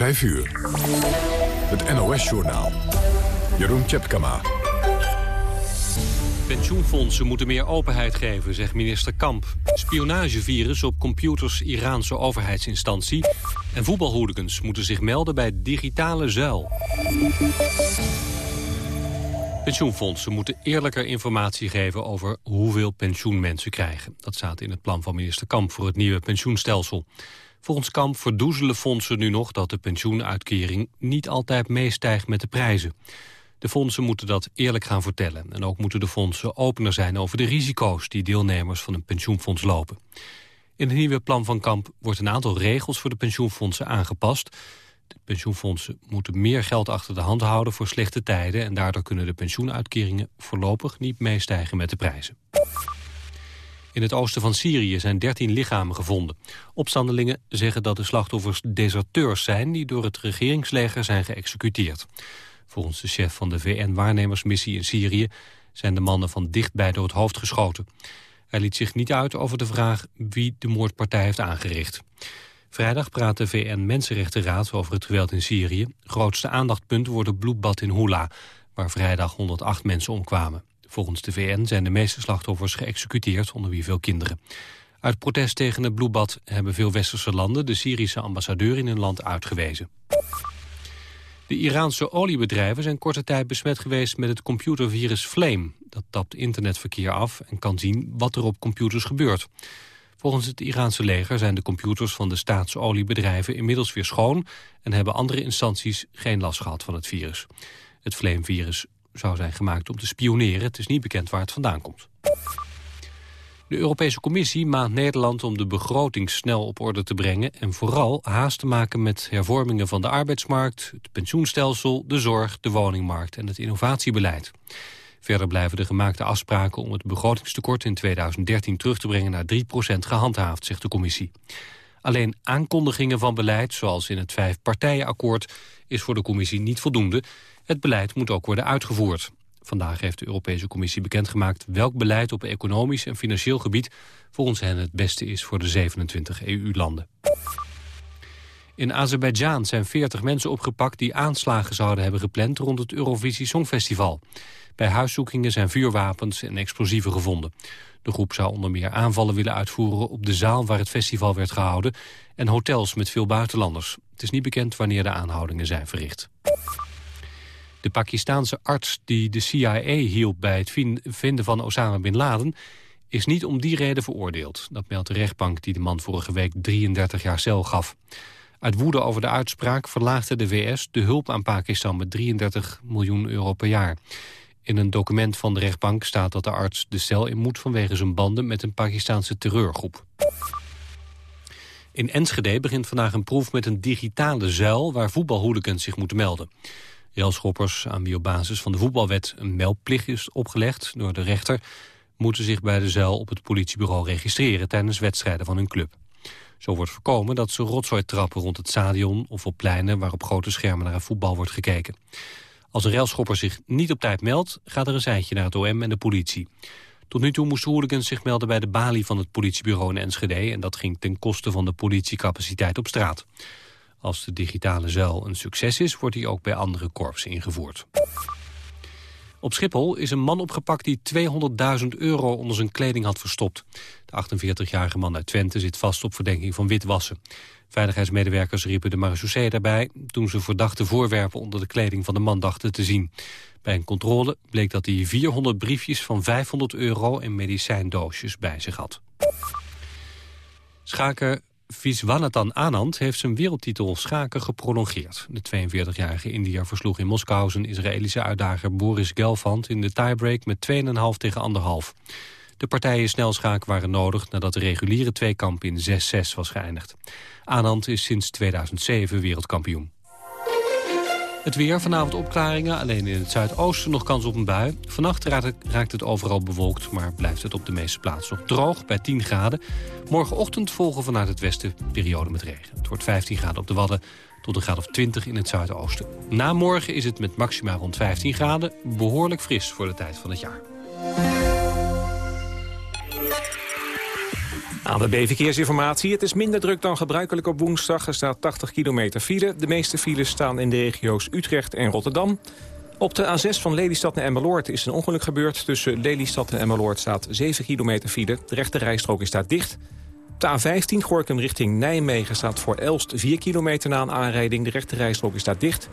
5 uur. Het NOS-journaal. Jeroen Tjepkama. Pensioenfondsen moeten meer openheid geven, zegt minister Kamp. Spionagevirus op computers Iraanse overheidsinstantie. En voetbalhooligans moeten zich melden bij digitale zuil. Pensioenfondsen moeten eerlijker informatie geven over hoeveel pensioen mensen krijgen. Dat staat in het plan van minister Kamp voor het nieuwe pensioenstelsel. Volgens Kamp verdoezelen fondsen nu nog dat de pensioenuitkering niet altijd meestijgt met de prijzen. De fondsen moeten dat eerlijk gaan vertellen. En ook moeten de fondsen opener zijn over de risico's die deelnemers van een pensioenfonds lopen. In het nieuwe plan van Kamp wordt een aantal regels voor de pensioenfondsen aangepast. De pensioenfondsen moeten meer geld achter de hand houden voor slechte tijden... en daardoor kunnen de pensioenuitkeringen voorlopig niet meestijgen met de prijzen. In het oosten van Syrië zijn 13 lichamen gevonden. Opstandelingen zeggen dat de slachtoffers deserteurs zijn... die door het regeringsleger zijn geëxecuteerd. Volgens de chef van de VN-waarnemersmissie in Syrië... zijn de mannen van dichtbij door het hoofd geschoten. Hij liet zich niet uit over de vraag wie de moordpartij heeft aangericht. Vrijdag praat de VN-Mensenrechtenraad over het geweld in Syrië. Grootste aandachtpunt wordt het bloedbad in Hula... waar vrijdag 108 mensen omkwamen. Volgens de VN zijn de meeste slachtoffers geëxecuteerd, onder wie veel kinderen. Uit protest tegen het bloedbad hebben veel westerse landen... de Syrische ambassadeur in hun land uitgewezen. De Iraanse oliebedrijven zijn korte tijd besmet geweest met het computervirus Flame. Dat tapt internetverkeer af en kan zien wat er op computers gebeurt. Volgens het Iraanse leger zijn de computers van de staatsoliebedrijven inmiddels weer schoon... en hebben andere instanties geen last gehad van het virus. Het Flame-virus zou zijn gemaakt om te spioneren. Het is niet bekend waar het vandaan komt. De Europese Commissie maakt Nederland om de begroting snel op orde te brengen... en vooral haast te maken met hervormingen van de arbeidsmarkt... het pensioenstelsel, de zorg, de woningmarkt en het innovatiebeleid. Verder blijven de gemaakte afspraken om het begrotingstekort in 2013 terug te brengen naar 3% gehandhaafd, zegt de Commissie. Alleen aankondigingen van beleid, zoals in het vijfpartijenakkoord, is voor de Commissie niet voldoende. Het beleid moet ook worden uitgevoerd. Vandaag heeft de Europese Commissie bekendgemaakt welk beleid op economisch en financieel gebied volgens hen het beste is voor de 27 EU-landen. In Azerbeidzjan zijn 40 mensen opgepakt die aanslagen zouden hebben gepland rond het Eurovisie Songfestival. Bij huiszoekingen zijn vuurwapens en explosieven gevonden. De groep zou onder meer aanvallen willen uitvoeren op de zaal waar het festival werd gehouden en hotels met veel buitenlanders. Het is niet bekend wanneer de aanhoudingen zijn verricht. De Pakistaanse arts die de CIA hielp bij het vinden van Osama Bin Laden... is niet om die reden veroordeeld. Dat meldt de rechtbank die de man vorige week 33 jaar cel gaf. Uit woede over de uitspraak verlaagde de VS de hulp aan Pakistan met 33 miljoen euro per jaar. In een document van de rechtbank staat dat de arts de cel in moet vanwege zijn banden met een Pakistanse terreurgroep. In Enschede begint vandaag een proef met een digitale zuil waar voetbalhooligans zich moeten melden. Railschoppers aan wie op basis van de voetbalwet een meldplicht is opgelegd door de rechter... moeten zich bij de zuil op het politiebureau registreren tijdens wedstrijden van hun club. Zo wordt voorkomen dat ze rotzooi trappen rond het stadion of op pleinen waar op grote schermen naar voetbal wordt gekeken. Als een railschopper zich niet op tijd meldt, gaat er een seintje naar het OM en de politie. Tot nu toe moesten hooligans zich melden bij de balie van het politiebureau in Enschede... en dat ging ten koste van de politiecapaciteit op straat. Als de digitale zuil een succes is, wordt die ook bij andere korpsen ingevoerd. Op Schiphol is een man opgepakt die 200.000 euro onder zijn kleding had verstopt. De 48-jarige man uit Twente zit vast op verdenking van witwassen. Veiligheidsmedewerkers riepen de marechaussee daarbij... toen ze verdachte voorwerpen onder de kleding van de man dachten te zien. Bij een controle bleek dat hij 400 briefjes van 500 euro... en medicijndoosjes bij zich had. Schaker Viswanathan Anand heeft zijn wereldtitel schaken geprolongeerd. De 42-jarige Indiër versloeg in Moskou zijn Israëlische uitdager Boris Gelfand in de tiebreak met 2,5 tegen 1,5. De partijen snelschaak waren nodig nadat de reguliere tweekamp in 6-6 was geëindigd. Anand is sinds 2007 wereldkampioen. Het weer, vanavond opklaringen, alleen in het zuidoosten nog kans op een bui. Vannacht raakt het overal bewolkt, maar blijft het op de meeste plaatsen nog droog bij 10 graden. Morgenochtend volgen vanuit het westen periode met regen. Het wordt 15 graden op de Wadden tot een graad of 20 in het zuidoosten. Na morgen is het met maxima rond 15 graden behoorlijk fris voor de tijd van het jaar. Aan de B-verkeersinformatie. Het is minder druk dan gebruikelijk op woensdag. Er staat 80 kilometer file. De meeste files staan in de regio's Utrecht en Rotterdam. Op de A6 van Lelystad naar Emmeloord is een ongeluk gebeurd. Tussen Lelystad en Emmeloord staat 7 kilometer file. De rechte rijstrook is daar dicht. Op de A15 Gorkum richting Nijmegen staat voor Elst 4 kilometer na een aanrijding. De rechte rijstrook is daar dicht.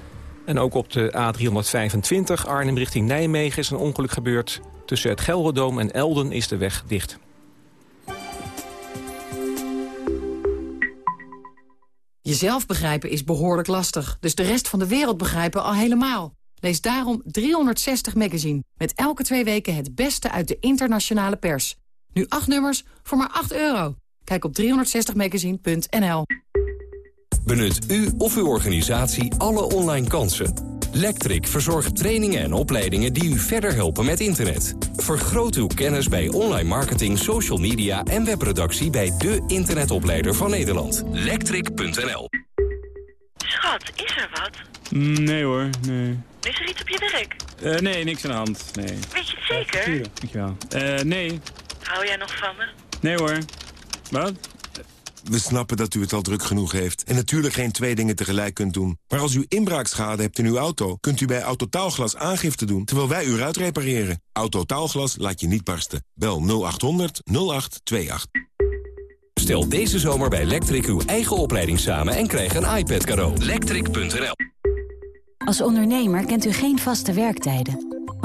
En ook op de A325 Arnhem richting Nijmegen is een ongeluk gebeurd. Tussen het Gelredoom en Elden is de weg dicht. Jezelf begrijpen is behoorlijk lastig, dus de rest van de wereld begrijpen al helemaal. Lees daarom 360 Magazine, met elke twee weken het beste uit de internationale pers. Nu acht nummers voor maar 8 euro. Kijk op 360magazine.nl. Benut u of uw organisatie alle online kansen. Lectric verzorgt trainingen en opleidingen die u verder helpen met internet. Vergroot uw kennis bij online marketing, social media en webproductie bij de internetopleider van Nederland. Lectric.nl Schat, is er wat? Nee hoor, nee. Is er iets op je werk? Uh, nee, niks aan de hand, nee. Weet je het zeker? Uh, dankjewel. Uh, nee. Hou jij nog van me? Nee hoor. Wat? We snappen dat u het al druk genoeg heeft en natuurlijk geen twee dingen tegelijk kunt doen. Maar als u inbraakschade hebt in uw auto, kunt u bij Autotaalglas aangifte doen terwijl wij u uitrepareren. Autotaalglas laat je niet barsten. Bel 0800 0828. Stel deze zomer bij Electric uw eigen opleiding samen en krijg een iPad cadeau. Electric.nl Als ondernemer kent u geen vaste werktijden.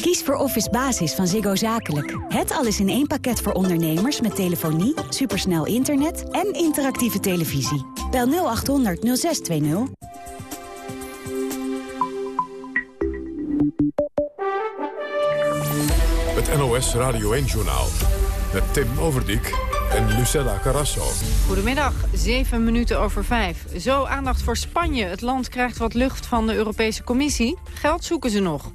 Kies voor Office Basis van Ziggo Zakelijk. Het alles in één pakket voor ondernemers met telefonie, supersnel internet en interactieve televisie. Bel 0800 0620. Het NOS Radio 1-journaal. Met Tim Overdijk en Lucella Carrasso. Goedemiddag, 7 minuten over 5. Zo aandacht voor Spanje. Het land krijgt wat lucht van de Europese Commissie. Geld zoeken ze nog.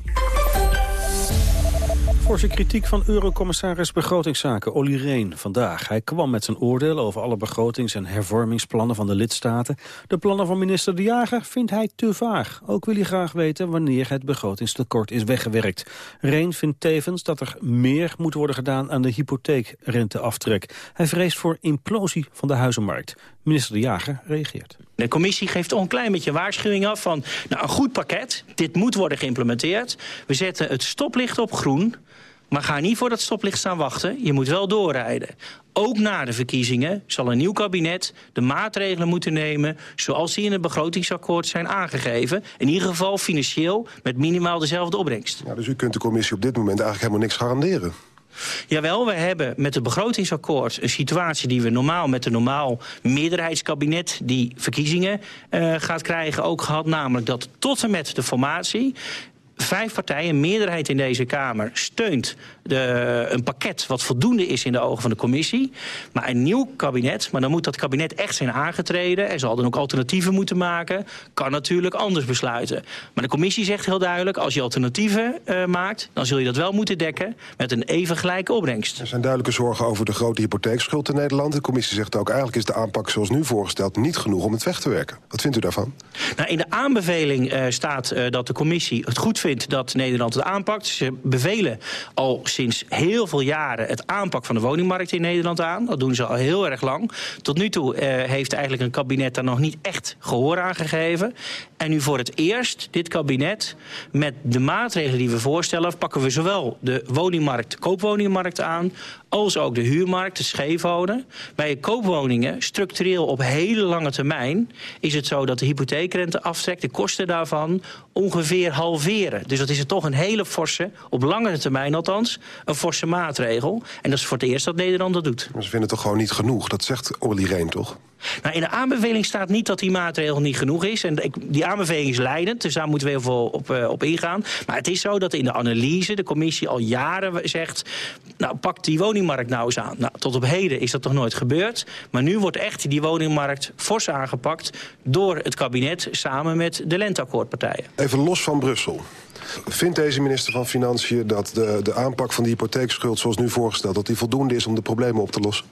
Forse kritiek van Eurocommissaris Begrotingszaken Olly Reen vandaag. Hij kwam met zijn oordeel over alle begrotings- en hervormingsplannen van de lidstaten. De plannen van minister De Jager vindt hij te vaag. Ook wil hij graag weten wanneer het begrotingstekort is weggewerkt. Reen vindt tevens dat er meer moet worden gedaan aan de hypotheekrenteaftrek. Hij vreest voor implosie van de huizenmarkt. Minister De Jager reageert. De commissie geeft een klein beetje waarschuwing af van... nou, een goed pakket, dit moet worden geïmplementeerd. We zetten het stoplicht op groen... Maar ga niet voor dat stoplicht staan wachten. Je moet wel doorrijden. Ook na de verkiezingen zal een nieuw kabinet de maatregelen moeten nemen... zoals die in het begrotingsakkoord zijn aangegeven. In ieder geval financieel met minimaal dezelfde opbrengst. Ja, dus u kunt de commissie op dit moment eigenlijk helemaal niks garanderen. Jawel, we hebben met het begrotingsakkoord een situatie die we normaal met een normaal meerderheidskabinet die verkiezingen uh, gaat krijgen ook gehad. Namelijk dat tot en met de formatie vijf partijen, meerderheid in deze Kamer, steunt de, een pakket wat voldoende is in de ogen van de commissie. Maar een nieuw kabinet, maar dan moet dat kabinet echt zijn aangetreden... en zal dan ook alternatieven moeten maken, kan natuurlijk anders besluiten. Maar de commissie zegt heel duidelijk, als je alternatieven uh, maakt... dan zul je dat wel moeten dekken met een even gelijke opbrengst. Er zijn duidelijke zorgen over de grote hypotheekschuld in Nederland. De commissie zegt ook, eigenlijk is de aanpak zoals nu voorgesteld... niet genoeg om het weg te werken. Wat vindt u daarvan? Nou, in de aanbeveling uh, staat uh, dat de commissie het goed vindt dat Nederland het aanpakt. Ze bevelen al sinds heel veel jaren het aanpak van de woningmarkt in Nederland aan. Dat doen ze al heel erg lang. Tot nu toe uh, heeft eigenlijk een kabinet daar nog niet echt gehoor aan gegeven. En nu voor het eerst, dit kabinet, met de maatregelen die we voorstellen... pakken we zowel de woningmarkt, de koopwoningmarkt aan... als ook de huurmarkt, de scheefwonen. Bij koopwoningen, structureel op hele lange termijn... is het zo dat de hypotheekrente aftrekt, de kosten daarvan, ongeveer halveren. Dus dat is er toch een hele forse, op langere termijn althans... een forse maatregel. En dat is voor het eerst dat Nederland dat doet. Maar ze vinden het toch gewoon niet genoeg? Dat zegt Olly Reen toch? Nou, in de aanbeveling staat niet dat die maatregel niet genoeg is. En die aanbeveling is leidend, dus daar moeten we heel veel op, uh, op ingaan. Maar het is zo dat in de analyse de commissie al jaren zegt... nou, pak die woningmarkt nou eens aan. Nou, tot op heden is dat toch nooit gebeurd. Maar nu wordt echt die woningmarkt fors aangepakt... door het kabinet samen met de lenteakkoordpartijen. Even los van Brussel. Vindt deze minister van Financiën dat de, de aanpak van de hypotheekschuld... zoals nu voorgesteld, dat die voldoende is om de problemen op te lossen?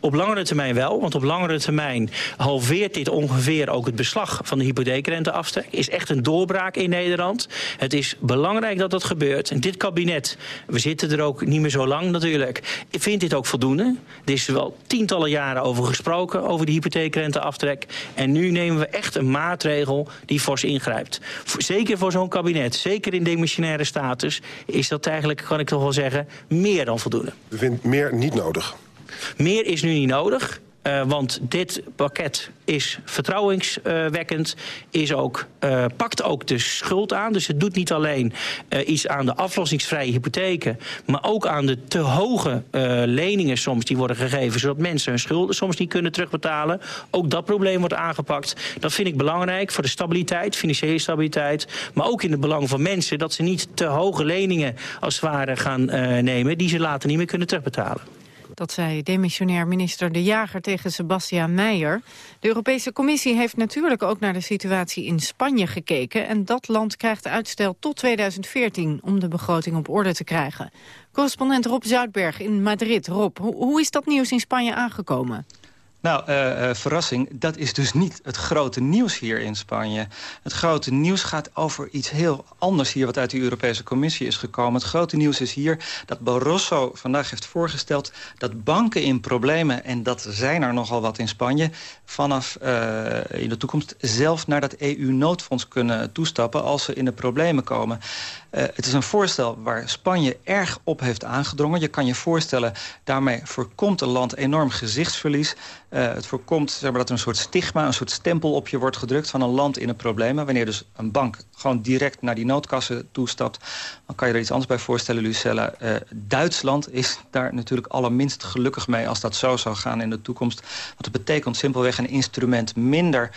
Op langere termijn wel, want op langere termijn halveert dit ongeveer ook het beslag van de hypotheekrenteaftrek. Is echt een doorbraak in Nederland. Het is belangrijk dat dat gebeurt. En dit kabinet, we zitten er ook niet meer zo lang natuurlijk, vindt dit ook voldoende. Er is wel tientallen jaren over gesproken, over de hypotheekrenteaftrek. En nu nemen we echt een maatregel die fors ingrijpt. Zeker voor zo'n kabinet, zeker in demissionaire status, is dat eigenlijk, kan ik toch wel zeggen, meer dan voldoende. U vindt meer niet nodig? Meer is nu niet nodig. Uh, want dit pakket is vertrouwenswekkend, is ook, uh, pakt ook de schuld aan. Dus het doet niet alleen uh, iets aan de aflossingsvrije hypotheken... maar ook aan de te hoge leningen soms die worden gegeven... zodat mensen hun schulden soms niet kunnen terugbetalen. Ook dat probleem wordt aangepakt. Dat vind ik belangrijk voor de stabiliteit, financiële stabiliteit... maar ook in het belang van mensen dat ze niet te hoge leningen als het ware gaan nemen... die ze later niet meer kunnen terugbetalen. Dat zei demissionair minister De Jager tegen Sebastian Meijer. De Europese Commissie heeft natuurlijk ook naar de situatie in Spanje gekeken... en dat land krijgt uitstel tot 2014 om de begroting op orde te krijgen. Correspondent Rob Zuidberg in Madrid. Rob, hoe is dat nieuws in Spanje aangekomen? Nou, uh, uh, verrassing, dat is dus niet het grote nieuws hier in Spanje. Het grote nieuws gaat over iets heel anders hier... wat uit de Europese Commissie is gekomen. Het grote nieuws is hier dat Barroso vandaag heeft voorgesteld... dat banken in problemen, en dat zijn er nogal wat in Spanje... vanaf uh, in de toekomst zelf naar dat EU-noodfonds kunnen toestappen... als ze in de problemen komen. Uh, het is een voorstel waar Spanje erg op heeft aangedrongen. Je kan je voorstellen, daarmee voorkomt een land enorm gezichtsverlies... Uh, het voorkomt zeg maar, dat er een soort stigma, een soort stempel op je wordt gedrukt van een land in een problemen. Wanneer dus een bank gewoon direct naar die noodkassen toestapt, dan kan je er iets anders bij voorstellen, Lucella. Uh, Duitsland is daar natuurlijk allerminst gelukkig mee als dat zo zou gaan in de toekomst. Want het betekent simpelweg een instrument minder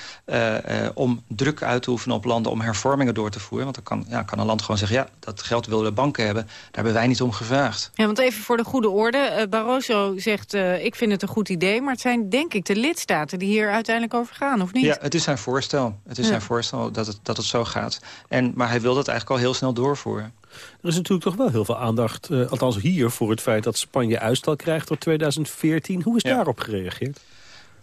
om druk uit te oefenen op landen om hervormingen door te voeren. Want dan kan, ja, kan een land gewoon zeggen, ja, dat geld willen de banken hebben. Daar hebben wij niet om gevraagd. Ja, want even voor de goede orde. Barroso zegt, ik vind het een goed idee, maar het zijn denk ik de lidstaten die hier uiteindelijk over gaan, of niet? Ja, het is zijn voorstel. Het is ja. zijn voorstel dat het, dat het zo gaat. En, maar hij wil dat eigenlijk al heel snel doorvoeren. Er is natuurlijk toch wel heel veel aandacht, uh, althans hier... voor het feit dat Spanje uitstel krijgt tot 2014. Hoe is ja. daarop gereageerd?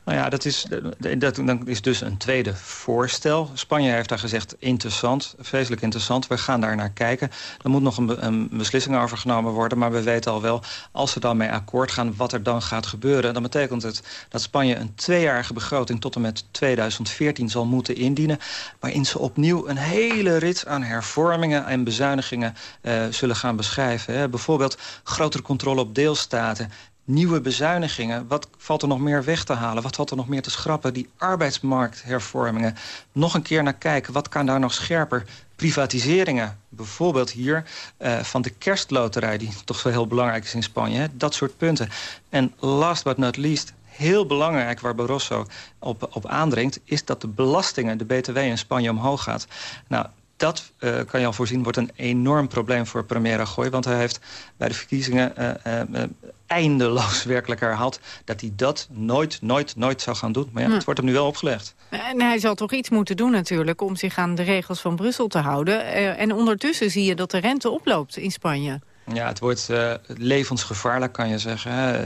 Nou ja, dat is, dat, dat is dus een tweede voorstel. Spanje heeft daar gezegd interessant, vreselijk interessant. We gaan daar naar kijken. Er moet nog een, beslissing over genomen worden. Maar we weten al wel, als ze dan mee akkoord gaan... wat er dan gaat gebeuren. Dan betekent het dat Spanje een tweejarige begroting... tot en met 2014 zal moeten indienen. Waarin ze opnieuw een hele rits aan hervormingen en bezuinigingen... Uh, zullen gaan beschrijven. Hè. Bijvoorbeeld grotere controle op deelstaten nieuwe bezuinigingen. Wat valt er nog meer weg te halen? Wat valt er nog meer te schrappen? Die arbeidsmarkthervormingen. Nog een keer naar kijken. Wat kan daar nog scherper? Privatiseringen. Bijvoorbeeld hier uh, van de kerstloterij... die toch wel heel belangrijk is in Spanje. Hè? Dat soort punten. En last but not least heel belangrijk waar Barroso op, op aandringt... is dat de belastingen, de BTW in Spanje omhoog gaat. Nou, dat uh, kan je al voorzien, wordt een enorm probleem voor premier Rajoy. Want hij heeft bij de verkiezingen uh, uh, eindeloos werkelijk herhaald... dat hij dat nooit, nooit, nooit zou gaan doen. Maar ja, hm. het wordt hem nu wel opgelegd. En hij zal toch iets moeten doen natuurlijk... om zich aan de regels van Brussel te houden. en ondertussen zie je dat de rente oploopt in Spanje. Ja, het wordt uh, levensgevaarlijk, kan je zeggen.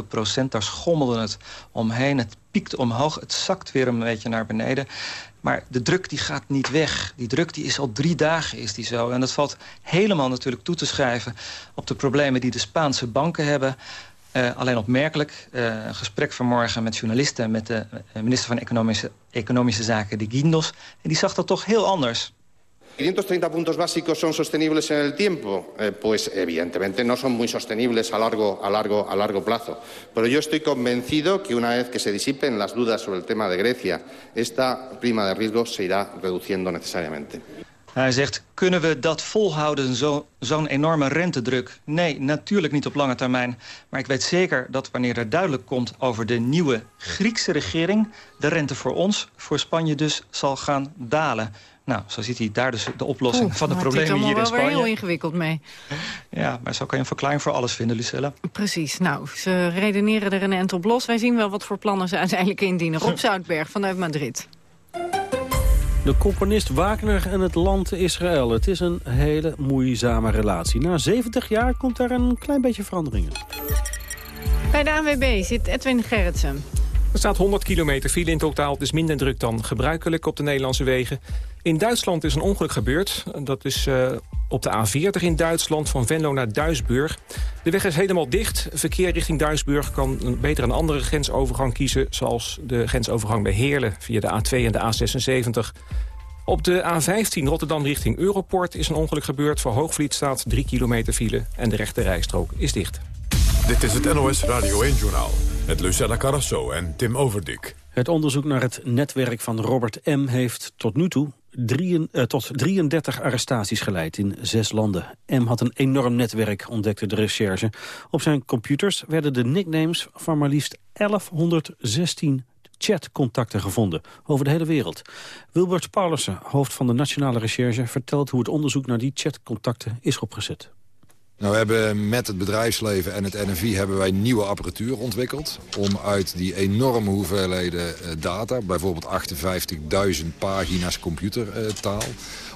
6,7 procent, daar schommelde het omheen. Het piekt omhoog, het zakt weer een beetje naar beneden. Maar de druk die gaat niet weg. Die druk die is al drie dagen is die zo. En dat valt helemaal natuurlijk toe te schrijven... op de problemen die de Spaanse banken hebben... Uh, alleen opmerkelijk, uh, een gesprek vanmorgen met journalisten... met de minister van Economische, Economische Zaken, de Guindos. En die zag dat toch heel anders. 530 puntos básicos son sostenibles en el tiempo, eh, pues evidentemente no son muy sostenibles a largo, a, largo, a largo plazo. Pero yo estoy convencido que una vez que se disipen las dudas sobre el tema de Grecia, esta prima de riesgo se irá reduciendo necesariamente. Hij zegt, kunnen we dat volhouden, zo- zo'n enorme rentedruk? Nee, natuurlijk niet op lange termijn. Maar ik weet zeker dat wanneer er duidelijk komt over de nieuwe Griekse regering... de rente voor ons, voor Spanje dus, zal gaan dalen. Nou, zo ziet hij daar dus de oplossing Oeh, van de is problemen hier in allemaal wel weer heel Spanje. ingewikkeld mee. Ja, maar zo kan je een verklaring voor alles vinden, Lucella. Precies. Nou, ze redeneren er een end op los. Wij zien wel wat voor plannen ze uiteindelijk indienen. Rob Zoutberg vanuit Madrid. De componist Wagner en het land Israël. Het is een hele moeizame relatie. Na 70 jaar komt daar een klein beetje verandering in. Bij de ANWB zit Edwin Gerritsen. Er staat 100 kilometer file in totaal. Is minder druk dan gebruikelijk op de Nederlandse wegen. In Duitsland is een ongeluk gebeurd. Dat is eh, op de A40 in Duitsland, van Venlo naar Duisburg. De weg is helemaal dicht. Verkeer richting Duisburg kan beter een andere grensovergang kiezen... zoals de grensovergang bij Heerlen via de A2 en de A76. Op de A15 Rotterdam richting Europort is een ongeluk gebeurd. Voor Hoogvliet staat 3 kilometer file en de rechte rijstrook is dicht. Dit is het NOS Radio 1-journaal met Lucella Carrasso en Tim Overdik. Het onderzoek naar het netwerk van Robert M. heeft tot nu toe eh, tot 33 arrestaties geleid in zes landen. M. had een enorm netwerk, ontdekte de recherche. Op zijn computers werden de nicknames van maar liefst 1116 chatcontacten gevonden over de hele wereld. Wilbert Paulussen, hoofd van de Nationale Recherche... vertelt hoe het onderzoek naar die chatcontacten is opgezet. Nou, we hebben met het bedrijfsleven en het NFI hebben wij nieuwe apparatuur ontwikkeld... om uit die enorme hoeveelheden eh, data, bijvoorbeeld 58.000 pagina's computertaal...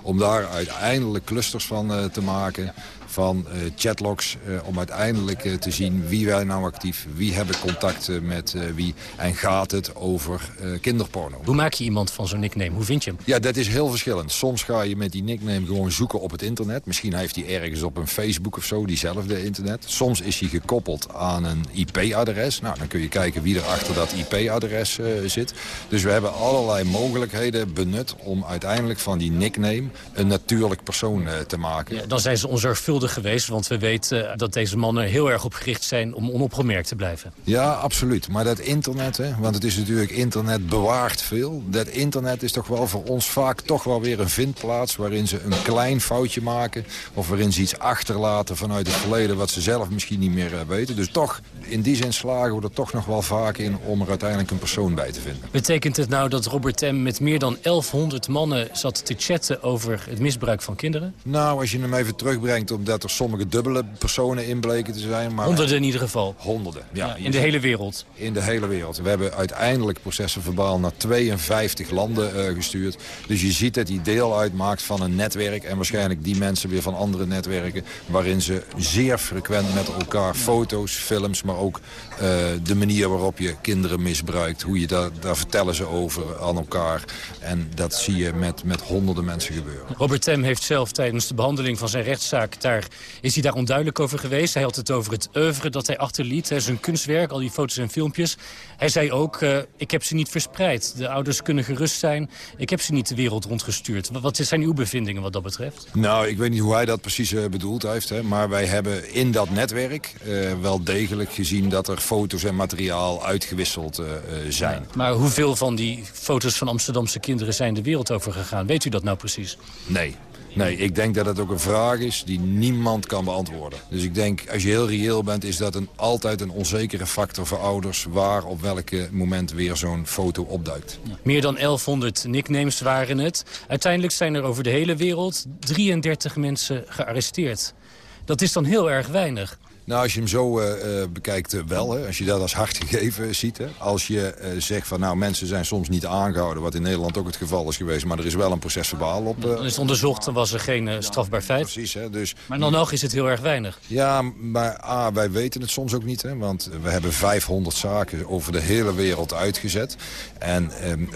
om daar uiteindelijk clusters van eh, te maken van eh, chatlogs... eh, om uiteindelijk eh, te zien wie wij nou actief, wie hebben contacten met wie... en gaat het over kinderporno. Hoe maak je iemand van zo'n nickname? Hoe vind je hem? Ja, dat is heel verschillend. Soms ga je met die nickname gewoon zoeken op het internet. Misschien heeft hij ergens op een Facebook of zo diezelfde internet. Soms is hij gekoppeld aan een IP-adres. Nou, dan kun je kijken wie er achter dat IP-adres zit. Dus we hebben allerlei mogelijkheden benut om uiteindelijk van die nickname een natuurlijk persoon te maken. Ja, dan zijn ze onzorgvuldig geweest, want we weten eh, dat deze mannen heel erg op gericht zijn om onopgemerkt te blijven. Ja, absoluut. Maar dat internet, hè, want het is natuurlijk internet bewaart veel. Dat internet is toch wel voor ons vaak toch wel weer een vindplaats... waarin ze een klein foutje maken... of waarin ze iets achterlaten vanuit het verleden... wat ze zelf misschien niet meer eh, weten. Dus toch, in die zin slagen we er toch nog wel vaak in... om er uiteindelijk een persoon bij te vinden. Betekent het nou dat Robert M. met meer dan 1100 mannen zat te chatten over het misbruik van kinderen? Nou, als je hem even terugbrengt... omdat er sommige dubbele personen in bleken te zijn... Maar Honderden in ieder geval. Honderden, ja. in de hele wereld. In de hele wereld. We hebben uiteindelijk processen verbaal naar 52 landen eh, gestuurd. Dus je ziet dat hij deel uitmaakt van een netwerk... en waarschijnlijk die mensen weer van andere netwerken... waarin ze zeer frequent met elkaar foto's, films... maar ook eh, de manier waarop je kinderen misbruikt. Hoe je daar, daar vertellen ze over aan elkaar. En dat zie je met, met honderden mensen gebeuren. Robert M. heeft zelf tijdens de behandeling van zijn rechtszaak... Daar, is hij daar onduidelijk over geweest. Hij had het over het oeuvre dat hij achterliet. hè, Zijn kunstwerk, al die foto's en filmpjes. Hij zei ook, eh, ik heb ze niet verspreid. De ouders kunnen gerust zijn. Ik heb ze niet de wereld rondgestuurd. Wat- Wat zijn uw bevindingen wat dat betreft? Nou, ik weet niet hoe hij dat precies eh, bedoeld heeft. Hè, maar wij hebben in dat netwerk wel degelijk gezien... dat er foto's en materiaal uitgewisseld eh, eh, zijn. Maar hoeveel van die foto's van Amsterdamse kinderen zijn de wereld over gegaan? Weet u dat nou precies? Nee. Nee, ik denk dat het ook een vraag is die niemand kan beantwoorden. Dus ik denk, als je heel reëel bent, is dat een, altijd een onzekere factor voor ouders... waar op welke moment weer zo'n foto opduikt. Meer dan 1100 nicknames waren het. Uiteindelijk zijn er over de hele wereld 33 mensen gearresteerd. Dat is dan heel erg weinig. Nou, als je hem zo eh, eh, bekijkt, eh, wel. Hè, als je dat als hard gegeven ziet. Hè. Als je zegt van, nou, mensen zijn soms niet aangehouden... wat in Nederland ook het geval is geweest... maar er is wel een proces verbaal op. Dan is het onderzocht, dan was er geen strafbaar feit. Precies, hè, dus... Maar dan nog is het heel erg weinig. Ja, maar A, wij weten het soms ook niet. Hè, want we hebben 500 zaken over de hele wereld uitgezet. En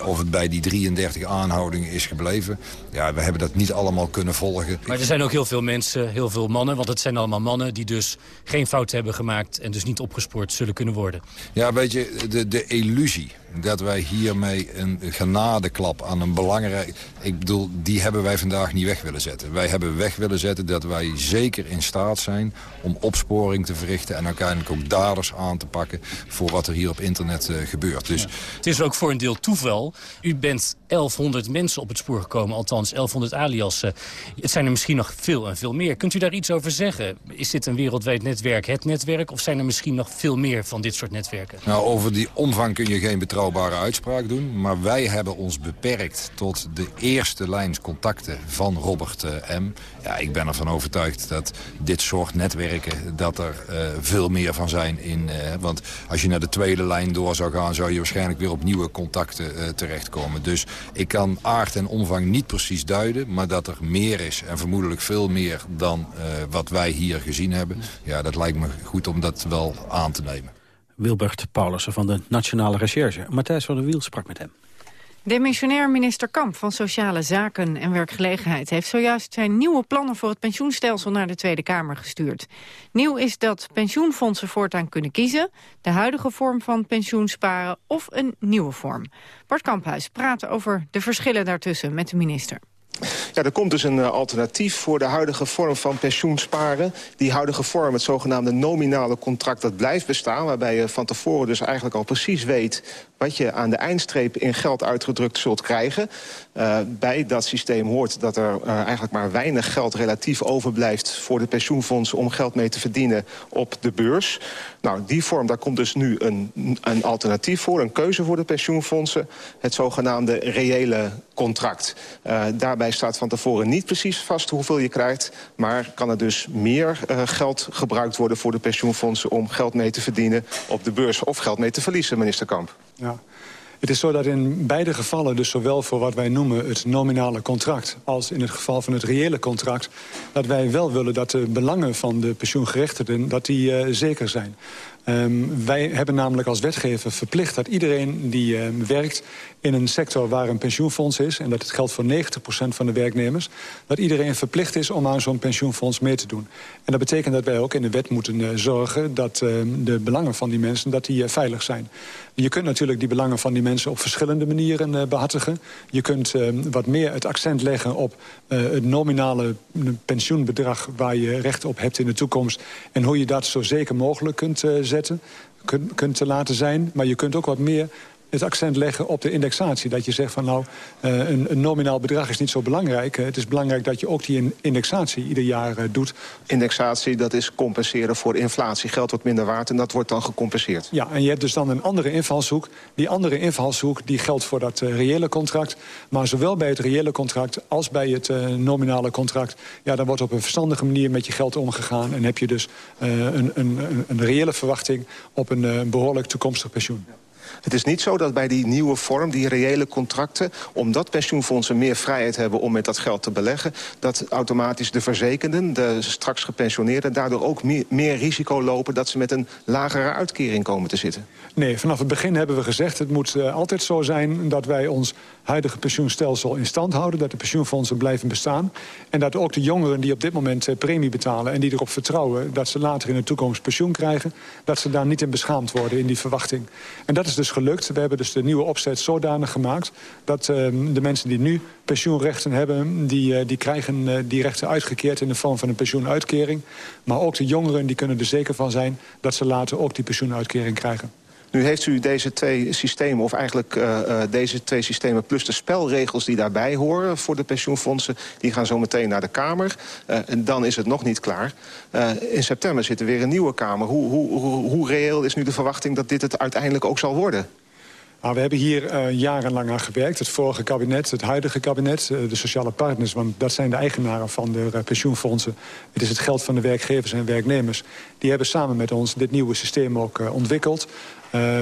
of het bij die 33 aanhoudingen is gebleven... ja, we hebben dat niet allemaal kunnen volgen. Maar er zijn ook heel veel mensen, heel veel mannen... want het zijn allemaal mannen die dus geen fout hebben gemaakt... en dus niet opgespoord zullen kunnen worden. Ja, weet je, de, de illusie dat wij hiermee een genadeklap aan een belangrijk... Ik bedoel, die hebben wij vandaag niet weg willen zetten. Wij hebben weg willen zetten dat wij zeker in staat zijn om opsporing te verrichten... en uiteindelijk ook daders aan te pakken voor wat er hier op internet uh, gebeurt. Dus... Het is ook voor een deel toeval. U bent 1100 mensen op het spoor gekomen, althans 1100 aliassen. Het zijn er misschien nog veel en veel meer. Kunt u daar iets over zeggen? Is dit een wereldwijd netwerk, het netwerk... of zijn er misschien nog veel meer van dit soort netwerken? Nou, over die omvang kun je geen uitspraak doen. Maar wij hebben ons beperkt tot de eerste lijns contacten van Robert uh, M. Ja, ik ben ervan overtuigd dat dit soort netwerken... dat er uh, veel meer van zijn. In, uh, want als je naar de tweede lijn door zou gaan... zou je waarschijnlijk weer op nieuwe contacten terechtkomen. Dus ik kan aard en omvang niet precies duiden... maar dat er meer is en vermoedelijk veel meer dan wat wij hier gezien hebben... ja, dat lijkt me goed om dat wel aan te nemen. Wilbert Paulussen van de Nationale Recherche. Matthijs van der Wiel sprak met hem. Demissionair minister Kamp van Sociale Zaken en Werkgelegenheid... heeft zojuist zijn nieuwe plannen voor het pensioenstelsel naar de Tweede Kamer gestuurd. Nieuw is dat pensioenfondsen voortaan kunnen kiezen... de huidige vorm van pensioensparen of een nieuwe vorm. Bart Kamphuis praat over de verschillen daartussen met de minister. Ja, er komt dus een uh, alternatief voor de huidige vorm van pensioensparen. Die huidige vorm, het zogenaamde nominale contract, dat blijft bestaan... waarbij je van tevoren dus eigenlijk al precies weet wat je aan de eindstreep in geld uitgedrukt zult krijgen. Uh, bij dat systeem hoort dat er uh, eigenlijk maar weinig geld relatief overblijft... voor de pensioenfondsen om geld mee te verdienen op de beurs. Nou, die vorm, daar komt dus nu een, een alternatief voor, een keuze voor de pensioenfondsen. Het zogenaamde reële contract. Uh, daarbij staat van tevoren niet precies vast hoeveel je krijgt... maar kan er dus meer geld gebruikt worden voor de pensioenfondsen... om geld mee te verdienen op de beurs of geld mee te verliezen, minister Kamp. Ja. Het is zo dat in beide gevallen, dus zowel voor wat wij noemen het nominale contract... als in het geval van het reële contract... dat wij wel willen dat de belangen van de pensioengerechtigden dat die, uh, zeker zijn. Um, wij hebben namelijk als wetgever verplicht dat iedereen die uh, werkt in een sector waar een pensioenfonds is... en dat het geldt voor 90% van de werknemers... dat iedereen verplicht is om aan zo'n pensioenfonds mee te doen. En dat betekent dat wij ook in de wet moeten uh, zorgen... dat uh, de belangen van die mensen dat die, uh, veilig zijn. Je kunt natuurlijk die belangen van die mensen op verschillende manieren uh, behartigen. Je kunt uh, wat meer het accent leggen op uh, het nominale pensioenbedrag... waar je recht op hebt in de toekomst... en hoe je dat zo zeker mogelijk kunt zetten, kunt, kunt laten zijn. Maar je kunt ook wat meer het accent leggen op de indexatie. Dat je zegt van nou, uh, een, een, nominaal bedrag is niet zo belangrijk. het is belangrijk dat je ook die indexatie ieder jaar uh, doet. Indexatie, dat is compenseren voor inflatie. Geld wordt minder waard en dat wordt dan gecompenseerd. Ja, en je hebt dus dan een andere invalshoek. Die andere invalshoek die geldt voor dat uh, reële contract. Maar zowel bij het reële contract als bij het nominale contract... ja, dan wordt op een verstandige manier met je geld omgegaan... en heb je dus een, een, een, reële verwachting op een behoorlijk toekomstig pensioen. Het is niet zo dat bij die nieuwe vorm, die reële contracten... omdat pensioenfondsen meer vrijheid hebben om met dat geld te beleggen... dat automatisch de verzekenden, de straks gepensioneerden... daardoor ook meer, meer risico lopen dat ze met een lagere uitkering komen te zitten. Nee, vanaf het begin hebben we gezegd... het moet uh, altijd zo zijn dat wij ons huidige pensioenstelsel in stand houden... dat de pensioenfondsen blijven bestaan. En dat ook de jongeren die op dit moment uh, premie betalen... en die erop vertrouwen dat ze later in de toekomst pensioen krijgen... dat ze daar niet in beschaamd worden in die verwachting. En dat is dus gelukt. We hebben dus de nieuwe opzet zodanig gemaakt... dat uh, de mensen die nu pensioenrechten hebben... die, uh, die krijgen uh, die rechten uitgekeerd in de vorm van een pensioenuitkering. Maar ook de jongeren die kunnen er zeker van zijn... dat ze later ook die pensioenuitkering krijgen. Nu heeft u deze twee systemen, of eigenlijk uh, uh, deze twee systemen... plus de spelregels die daarbij horen voor de pensioenfondsen... die gaan zo meteen naar de Kamer. Uh, en dan is het nog niet klaar. in september zit er weer een nieuwe Kamer. Hoe, hoe, hoe, reëel is nu de verwachting dat dit het uiteindelijk ook zal worden? Nou, we hebben hier jarenlang aan gewerkt. Het vorige kabinet, het huidige kabinet, de sociale partners... want dat zijn de eigenaren van de pensioenfondsen. Het is het geld van de werkgevers en werknemers. Die hebben samen met ons dit nieuwe systeem ook ontwikkeld.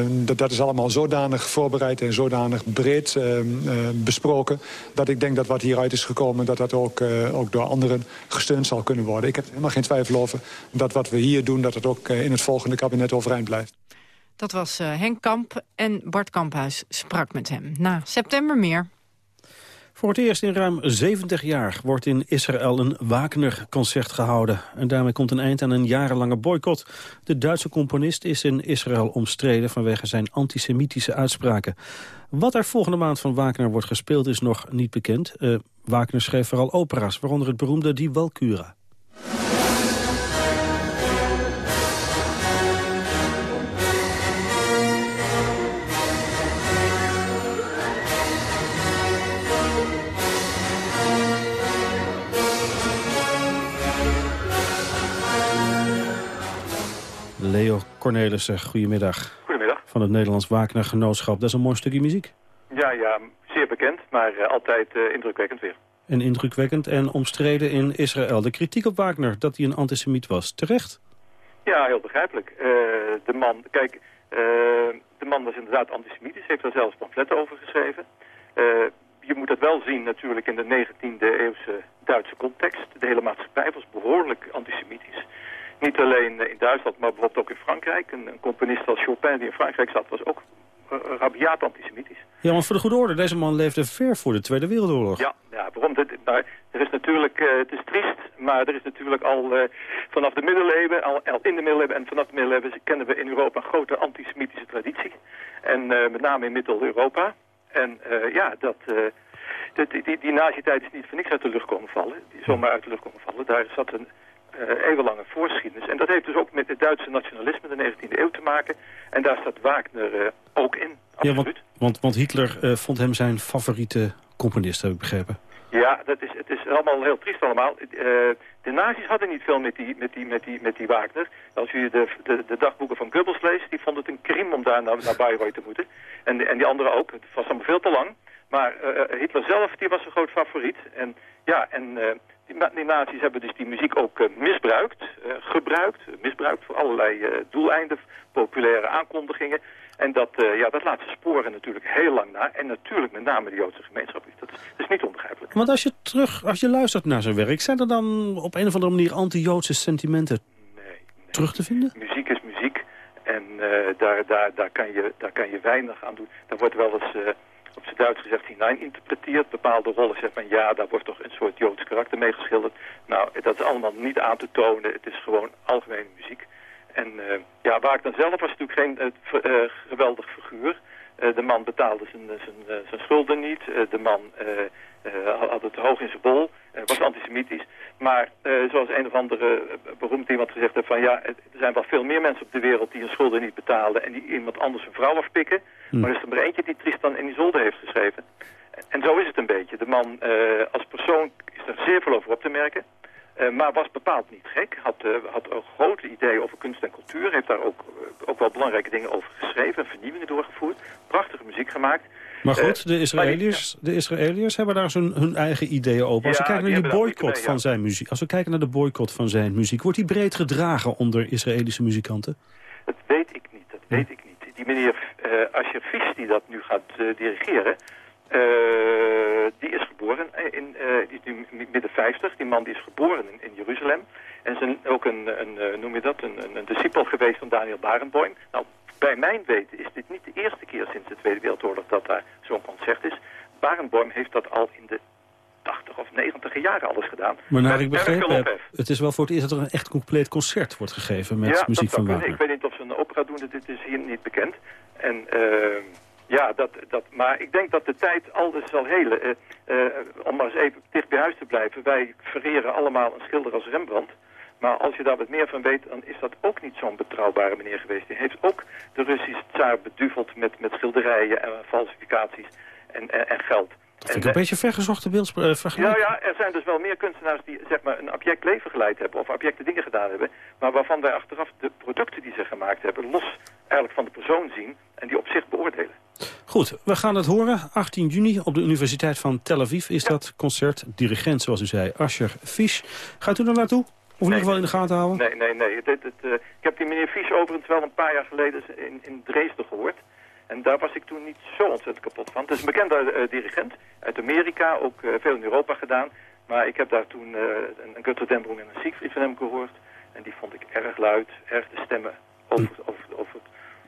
Dat, dat, is allemaal zodanig voorbereid en zodanig breed besproken... dat ik denk dat wat hieruit is gekomen... dat dat ook, ook door anderen gesteund zal kunnen worden. Ik heb helemaal geen twijfel over dat wat we hier doen... dat het ook in het volgende kabinet overeind blijft. Dat was Henk Kamp en Bart Kamphuis sprak met hem. Na september meer. Voor het eerst in ruim 70 jaar wordt in Israël een Wagner-concert gehouden. En daarmee komt een eind aan een jarenlange boycott. De Duitse componist is in Israël omstreden vanwege zijn antisemitische uitspraken. Wat er volgende maand van Wagner wordt gespeeld is nog niet bekend. Uh, Wagner schreef vooral opera's, waaronder het beroemde Die Walküre. Leo Cornelissen, goedemiddag. Goedemiddag. Van het Nederlands Wagner Genootschap. Dat is een mooi stukje muziek. Ja, ja, zeer bekend, maar uh, altijd uh, indrukwekkend weer. En indrukwekkend en omstreden in Israël. De kritiek op Wagner dat hij een antisemiet was, terecht? Ja, heel begrijpelijk. Uh, de man, kijk, de man was inderdaad antisemitisch, heeft daar zelfs pamfletten over geschreven. je moet dat wel zien natuurlijk in de 19e eeuwse Duitse context. De hele maatschappij was behoorlijk antisemitisch. Niet alleen in Duitsland, maar bijvoorbeeld ook in Frankrijk. Een, een componist als Chopin die in Frankrijk zat, was ook uh, rabiaat antisemitisch. Ja, want voor de goede orde, deze man leefde ver voor de Tweede Wereldoorlog. Ja, ja waarom? Dit, nou, er is natuurlijk, uh, het is triest, maar er is natuurlijk al uh, vanaf de middeleeuwen, al, al, in de middeleeuwen en vanaf de middeleeuwen kennen we in Europa een grote antisemitische traditie. En met name in Middel-Europa. En ja, dat... die, die, die nazi-tijd is niet voor niks uit de lucht komen vallen. Die zomaar uit de lucht komen vallen. Daar zat een eeuwenlange voorgeschiedenis. En dat heeft dus ook met het Duitse nationalisme de 19e eeuw te maken. En daar staat Wagner uh, ook in, absoluut. Ja, want, want, want Hitler uh, vond hem zijn favoriete componist, heb ik begrepen. Ja, dat is, het is allemaal heel triest allemaal. de nazi's hadden niet veel met die, met die, met die, met die Wagner. Als u de, de, de dagboeken van Goebbels leest, die vonden het een krim om daar naar, naar Bayreuth te moeten. En, en die anderen ook. Het was allemaal veel te lang. Maar Hitler zelf, die was een groot favoriet. En ja, en... Die, die nazi's hebben dus die muziek ook uh, misbruikt, uh, gebruikt, misbruikt voor allerlei uh, doeleinden, populaire aankondigingen. En dat, ja, dat laat ze sporen natuurlijk heel lang na. En natuurlijk met name de Joodse gemeenschap. Dat is, dat is niet onbegrijpelijk. Want als je, terug, als je luistert naar zijn werk, zijn er dan op een of andere manier anti-Joodse sentimenten nee, nee, terug te vinden? Muziek is muziek. En daar, daar, daar, kan je, daar kan je weinig aan doen. Daar wordt wel eens op zijn Duits gezegd hinein interpreteert. Bepaalde rollen zegt van ja, daar wordt toch een soort Joods karakter mee geschilderd. Nou, dat is allemaal niet aan te tonen. Het is gewoon algemene muziek. En uh, ja, dan zelf was natuurlijk geen uh, geweldig figuur. De man betaalde zijn, zijn, zijn schulden niet. de man had het hoog in zijn bol. was antisemitisch. Maar zoals een of andere beroemd iemand gezegd heeft van ja, er zijn wel veel meer mensen op de wereld die hun schulden niet betalen en die iemand anders een vrouw afpikken. Hm. Maar er is er maar eentje die Tristan in Isolde heeft geschreven. En zo is het een beetje. De man als persoon is er zeer veel over op te merken. Uh, maar was bepaald niet gek. Had, uh, had een grote idee over kunst en cultuur. Heeft daar ook, uh, ook wel belangrijke dingen over geschreven. Vernieuwingen doorgevoerd. Prachtige muziek gemaakt. Maar goed, de Israëliërs, de Israëliërs hebben daar zo'n hun eigen ideeën over. Als we kijken naar de boycott van zijn muziek. Als we kijken naar de boycott van zijn muziek. Wordt die breed gedragen onder Israëlische muzikanten? Dat weet ik niet. Dat weet ik niet. Die meneer Asher Fisch die dat nu gaat dirigeren... Uh, die is geboren, in, uh, die is nu midden 50. Die man die is geboren in, in Jeruzalem. En is ook een, een, uh, noem je dat, een, een, een discipel geweest van Daniel Barenboim. Nou, bij mijn weten is dit niet de eerste keer sinds de Tweede Wereldoorlog dat daar zo'n concert is. Barenboim heeft dat al in de 80 of 90 jaren alles gedaan. Maar naar ik begrepen heb, het is wel voor het eerst dat er een echt compleet concert wordt gegeven met ja, muziek van Wagner. Ik weet niet of ze een opera doen, dit is hier niet bekend. En... Uh, ja, dat, dat, maar ik denk dat de tijd alles zal helen. Uh, uh, om maar eens even dicht bij huis te blijven. Wij vereren allemaal een schilder als Rembrandt. Maar als je daar wat meer van weet, dan is dat ook niet zo'n betrouwbare meneer geweest. Die heeft ook de Russische tsaar beduveld met, met schilderijen en falsificaties en, en, en geld. Dat vind ik een beetje vergezochte beeldvergelijking. Ja, ja, er zijn dus wel meer kunstenaars die zeg maar, een object leven geleid hebben... of objecte dingen gedaan hebben... maar waarvan wij achteraf de producten die ze gemaakt hebben... los eigenlijk van de persoon zien en die op zich beoordelen. Goed, we gaan het horen. 18 juni op de Universiteit van Tel Aviv is dat concert. Dirigent, zoals u zei, Asher Fisch. Gaat u er naartoe? Of in ieder geval in de gaten houden? Nee, nee, nee. Uh, ik heb die meneer Fisch overigens wel een paar jaar geleden in, in Dresden gehoord. En daar was ik toen niet zo ontzettend kapot van. Het is een bekende uh, dirigent uit Amerika, ook uh, veel in Europa gedaan. Maar ik heb daar toen uh, een Gutter Dembroek en een Siegfried van hem gehoord. En die vond ik erg luid, erg de stemmen over, over, over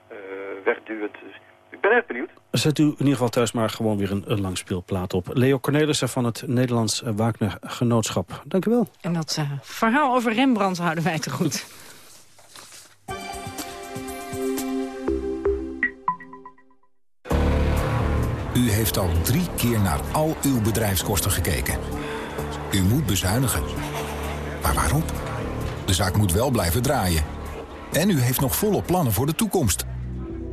het wegduwend. Dus Ik ben erg benieuwd. Zet u in ieder geval thuis maar gewoon weer een, een langspeelplaat op. Leo Cornelissen van het Nederlands Wagner Genootschap. Dank u wel. En dat uh, verhaal over Rembrandt houden wij te goed. U heeft al drie keer naar al uw bedrijfskosten gekeken. U moet bezuinigen. Maar waarom? De zaak moet wel blijven draaien. En u heeft nog volle plannen voor de toekomst.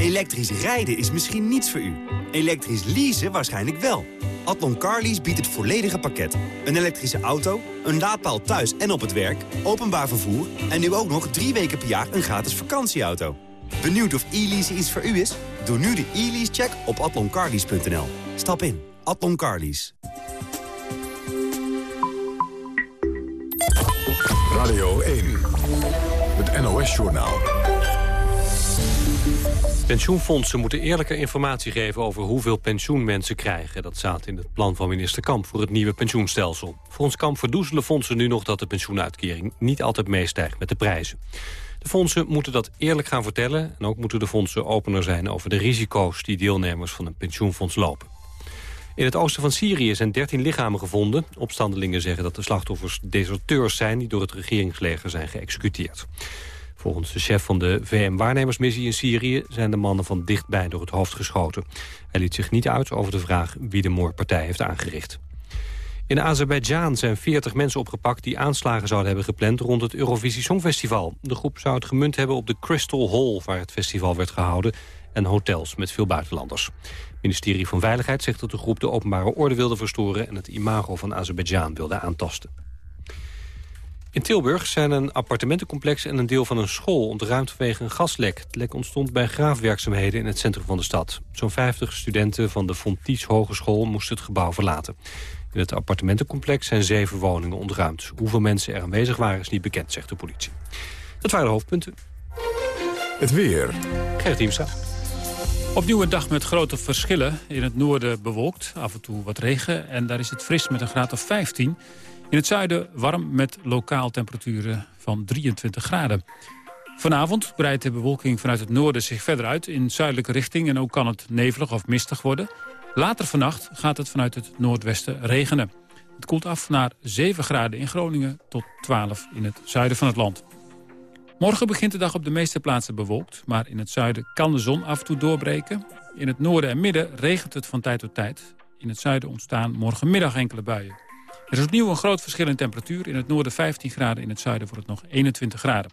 Elektrisch rijden is misschien niets voor u. Elektrisch leasen waarschijnlijk wel. Atlon Carlease biedt het volledige pakket. Een elektrische auto, een laadpaal thuis en op het werk, openbaar vervoer... en nu ook nog drie weken per jaar een gratis vakantieauto. Benieuwd of e-lease iets voor u is? Doe nu de e-lease-check op atloncarlease.nl. Stap in. Atlon Carlease. Radio 1. Het NOS-journaal. Pensioenfondsen moeten eerlijke informatie geven over hoeveel pensioen mensen krijgen. Dat staat in het plan van minister Kamp voor het nieuwe pensioenstelsel. Volgens Kamp verdoezelen fondsen nu nog dat de pensioenuitkering niet altijd meestijgt met de prijzen. De fondsen moeten dat eerlijk gaan vertellen... en ook moeten de fondsen opener zijn over de risico's... die deelnemers van een pensioenfonds lopen. In het oosten van Syrië zijn 13 lichamen gevonden. Opstandelingen zeggen dat de slachtoffers deserteurs zijn... die door het regeringsleger zijn geëxecuteerd. Volgens de chef van de VN-waarnemersmissie in Syrië... zijn de mannen van dichtbij door het hoofd geschoten. Hij liet zich niet uit over de vraag wie de moordpartij heeft aangericht. In Azerbeidzjan zijn 40 mensen opgepakt die aanslagen zouden hebben gepland rond het Eurovisie Songfestival. De groep zou het gemunt hebben op de Crystal Hall waar het festival werd gehouden en hotels met veel buitenlanders. Het ministerie van Veiligheid zegt dat de groep de openbare orde wilde verstoren en het imago van Azerbeidzjan wilde aantasten. In Tilburg zijn een appartementencomplex en een deel van een school ontruimd vanwege een gaslek. Het lek ontstond bij graafwerkzaamheden in het centrum van de stad. Zo'n 50 studenten van de Fonties Hogeschool moesten het gebouw verlaten. In het appartementencomplex zijn zeven woningen ontruimd. Hoeveel mensen er aanwezig waren is niet bekend, zegt de politie. Dat waren de hoofdpunten. Het weer. Gerrit Diemstra. Opnieuw een dag met grote verschillen. In het noorden bewolkt, af en toe wat regen. En daar is het fris met een graad of 15. In het zuiden warm met lokaal temperaturen van 23 graden. Vanavond breidt de bewolking vanuit het noorden zich verder uit in zuidelijke richting. En ook kan het nevelig of mistig worden. Later vannacht gaat het vanuit het noordwesten regenen. Het koelt af naar 7 graden in Groningen tot 12 in het zuiden van het land. Morgen begint de dag op de meeste plaatsen bewolkt... maar in het zuiden kan de zon af en toe doorbreken. In het noorden en midden regent het van tijd tot tijd. In het zuiden ontstaan morgenmiddag enkele buien. Er is opnieuw een groot verschil in temperatuur. In het noorden 15 graden, in het zuiden wordt het nog 21 graden.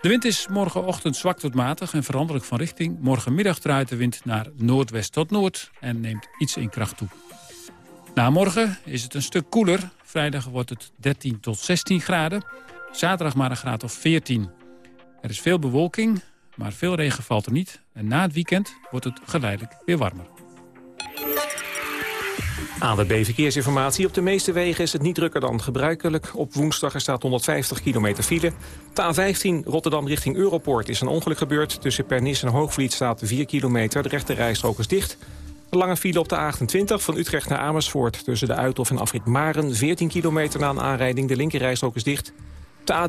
De wind is morgenochtend zwak tot matig en veranderlijk van richting. Morgenmiddag draait de wind naar noordwest tot noord en neemt iets in kracht toe. Na morgen is het een stuk koeler. Vrijdag wordt het 13 tot 16 graden. Zaterdag maar een graad of 14. Er is veel bewolking, maar veel regen valt er niet. En na het weekend wordt het geleidelijk weer warmer. ANWB Verkeersinformatie. Op de meeste wegen is het niet drukker dan gebruikelijk. Op woensdag er staat 150 kilometer file. De A15 Rotterdam richting Europoort is een ongeluk gebeurd. Tussen Pernis en Hoogvliet staat 4 kilometer. De rechte rijstrook is dicht. Een lange file op de A28 van Utrecht naar Amersfoort... tussen de Uithof en Afrit Maren. 14 kilometer na een aanrijding. De linkerrijstrook is dicht. De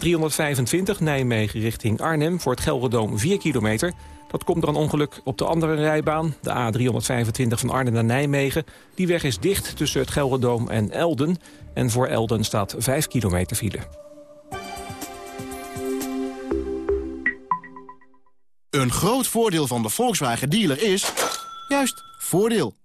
A325 Nijmegen richting Arnhem voor het Gelredoom 4 kilometer... Dat komt door een ongeluk op de andere rijbaan, de A325 van Arnhem naar Nijmegen. Die weg is dicht tussen het Gelredoom en Elden. En voor Elden staat 5 kilometer file. Een groot voordeel van de Volkswagen dealer is... juist, Voordeel.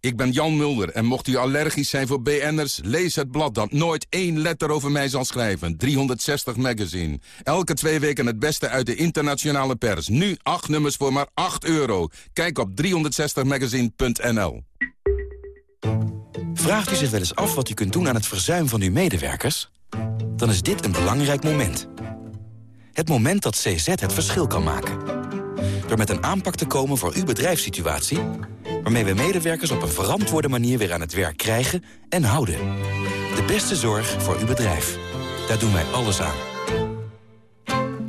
Ik ben Jan Mulder en mocht u allergisch zijn voor BN'ers... lees het blad dat nooit één letter over mij zal schrijven. 360 Magazine. Elke twee weken het beste uit de internationale pers. Nu acht nummers voor maar 8 euro. Kijk op 360magazine.nl Vraagt u zich wel eens af wat u kunt doen aan het verzuim van uw medewerkers? Dan is dit een belangrijk moment. Het moment dat CZ het verschil kan maken. Door met een aanpak te komen voor uw bedrijfssituatie waarmee we medewerkers op een verantwoorde manier weer aan het werk krijgen en houden. De beste zorg voor uw bedrijf. Daar doen wij alles aan.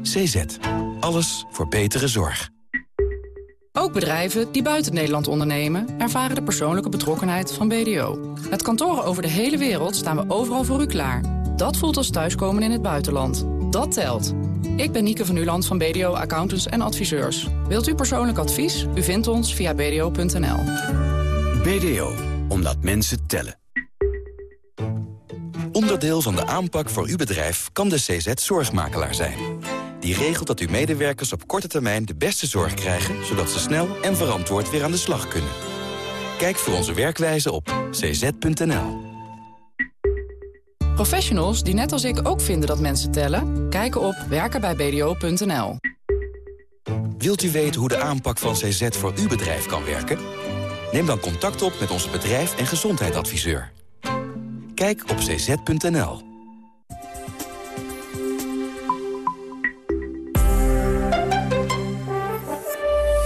CZ. Alles voor betere zorg. Ook bedrijven die buiten Nederland ondernemen... ervaren de persoonlijke betrokkenheid van BDO. Met kantoren over de hele wereld staan we overal voor u klaar. Dat voelt als thuiskomen in het buitenland. Dat telt. Ik ben Nieke van Uland van BDO Accountants en Adviseurs. Wilt u persoonlijk advies? U vindt ons via bdo.nl. BDO, omdat mensen tellen. Onderdeel van de aanpak voor uw bedrijf kan de CZ Zorgmakelaar zijn. Die regelt dat uw medewerkers op korte termijn de beste zorg krijgen... zodat ze snel en verantwoord weer aan de slag kunnen. Kijk voor onze werkwijze op cz.nl. Professionals die net als ik ook vinden dat mensen tellen... kijken op werkenbijbdo.nl. Wilt u weten hoe de aanpak van CZ voor uw bedrijf kan werken? Neem dan contact op met onze bedrijf- en gezondheidsadviseur. Kijk op cz.nl.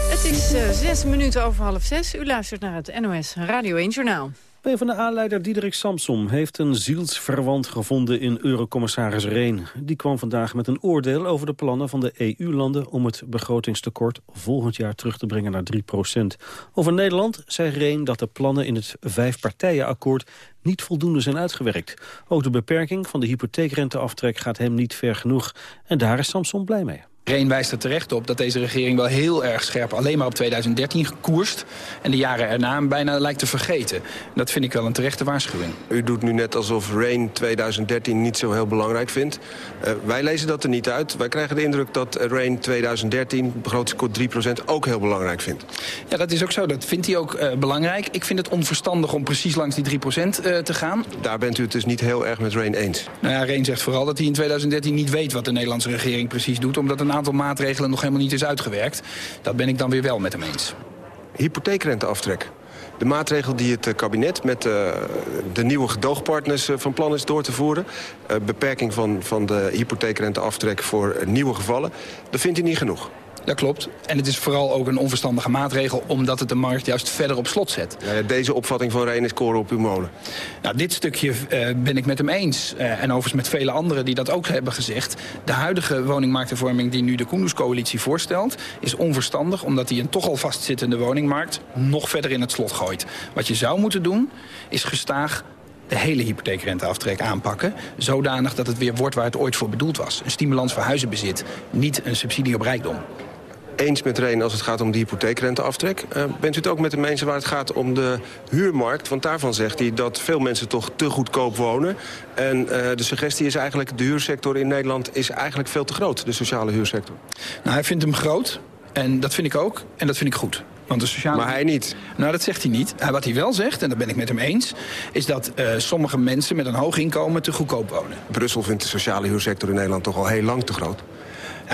Het is uh, zes minuten over half zes. U luistert naar het NOS Radio 1 Journaal. PvdA-leider Diederik Samsom heeft een zielsverwant gevonden in eurocommissaris Reen. Die kwam vandaag met een oordeel over de plannen van de EU-landen... om het begrotingstekort volgend jaar terug te brengen naar 3% Over Nederland zei Reen dat de plannen in het vijfpartijenakkoord niet voldoende zijn uitgewerkt. Ook de beperking van de hypotheekrenteaftrek gaat hem niet ver genoeg. En daar is Samsom blij mee. Reen wijst er terecht op dat deze regering wel heel erg scherp alleen maar op 2013 gekoerst. En de jaren erna bijna lijkt te vergeten. Dat vind ik wel een terechte waarschuwing. U doet nu net alsof Rain 2013 niet zo heel belangrijk vindt. Uh, wij lezen dat er niet uit. Wij krijgen de indruk dat Rain 2013, begrotingskort 3%, ook heel belangrijk vindt. Ja, dat is ook zo. Dat vindt hij ook uh, belangrijk. Ik vind het onverstandig om precies langs die 3% uh, te gaan. Daar bent u het dus niet heel erg met Rain eens? Nou ja, Rain zegt vooral dat hij in 2013 niet weet wat de Nederlandse regering precies doet. Omdat een aantal maatregelen nog helemaal niet is uitgewerkt. Dat ben ik dan weer wel met hem eens. Hypotheekrenteaftrek. De maatregel die het kabinet met uh, de nieuwe gedoogpartners uh, van plan is door te voeren... Beperking van, van de hypotheekrenteaftrek voor nieuwe gevallen... dat vindt u niet genoeg. Dat klopt. En het is vooral ook een onverstandige maatregel... omdat het de markt juist verder op slot zet. Ja, deze opvatting van Reen is koren op uw molen. Nou, dit stukje uh, ben ik met hem eens. Uh, en overigens met vele anderen die dat ook hebben gezegd. De huidige woningmarkthervorming die nu de Koenderscoalitie voorstelt... is onverstandig omdat hij een toch al vastzittende woningmarkt... nog verder in het slot gooit. Wat je zou moeten doen, is gestaag de hele hypotheekrenteaftrek aanpakken... zodanig dat het weer wordt waar het ooit voor bedoeld was. Een stimulans voor huizenbezit, niet een subsidie op rijkdom eens met Reen als het gaat om de hypotheekrenteaftrek. Uh, bent u het ook met de mensen waar het gaat om de huurmarkt? Want daarvan zegt hij dat veel mensen toch te goedkoop wonen. En uh, de suggestie is eigenlijk, de huursector in Nederland is eigenlijk veel te groot. De sociale huursector. Nou, hij vindt hem groot. En dat vind ik ook. En dat vind ik goed. Want de sociale... Maar hij niet? Nou, dat zegt hij niet. Wat hij wel zegt, en daar ben ik met hem eens... is dat uh, sommige mensen met een hoog inkomen te goedkoop wonen. Brussel vindt de sociale huursector in Nederland toch al heel lang te groot.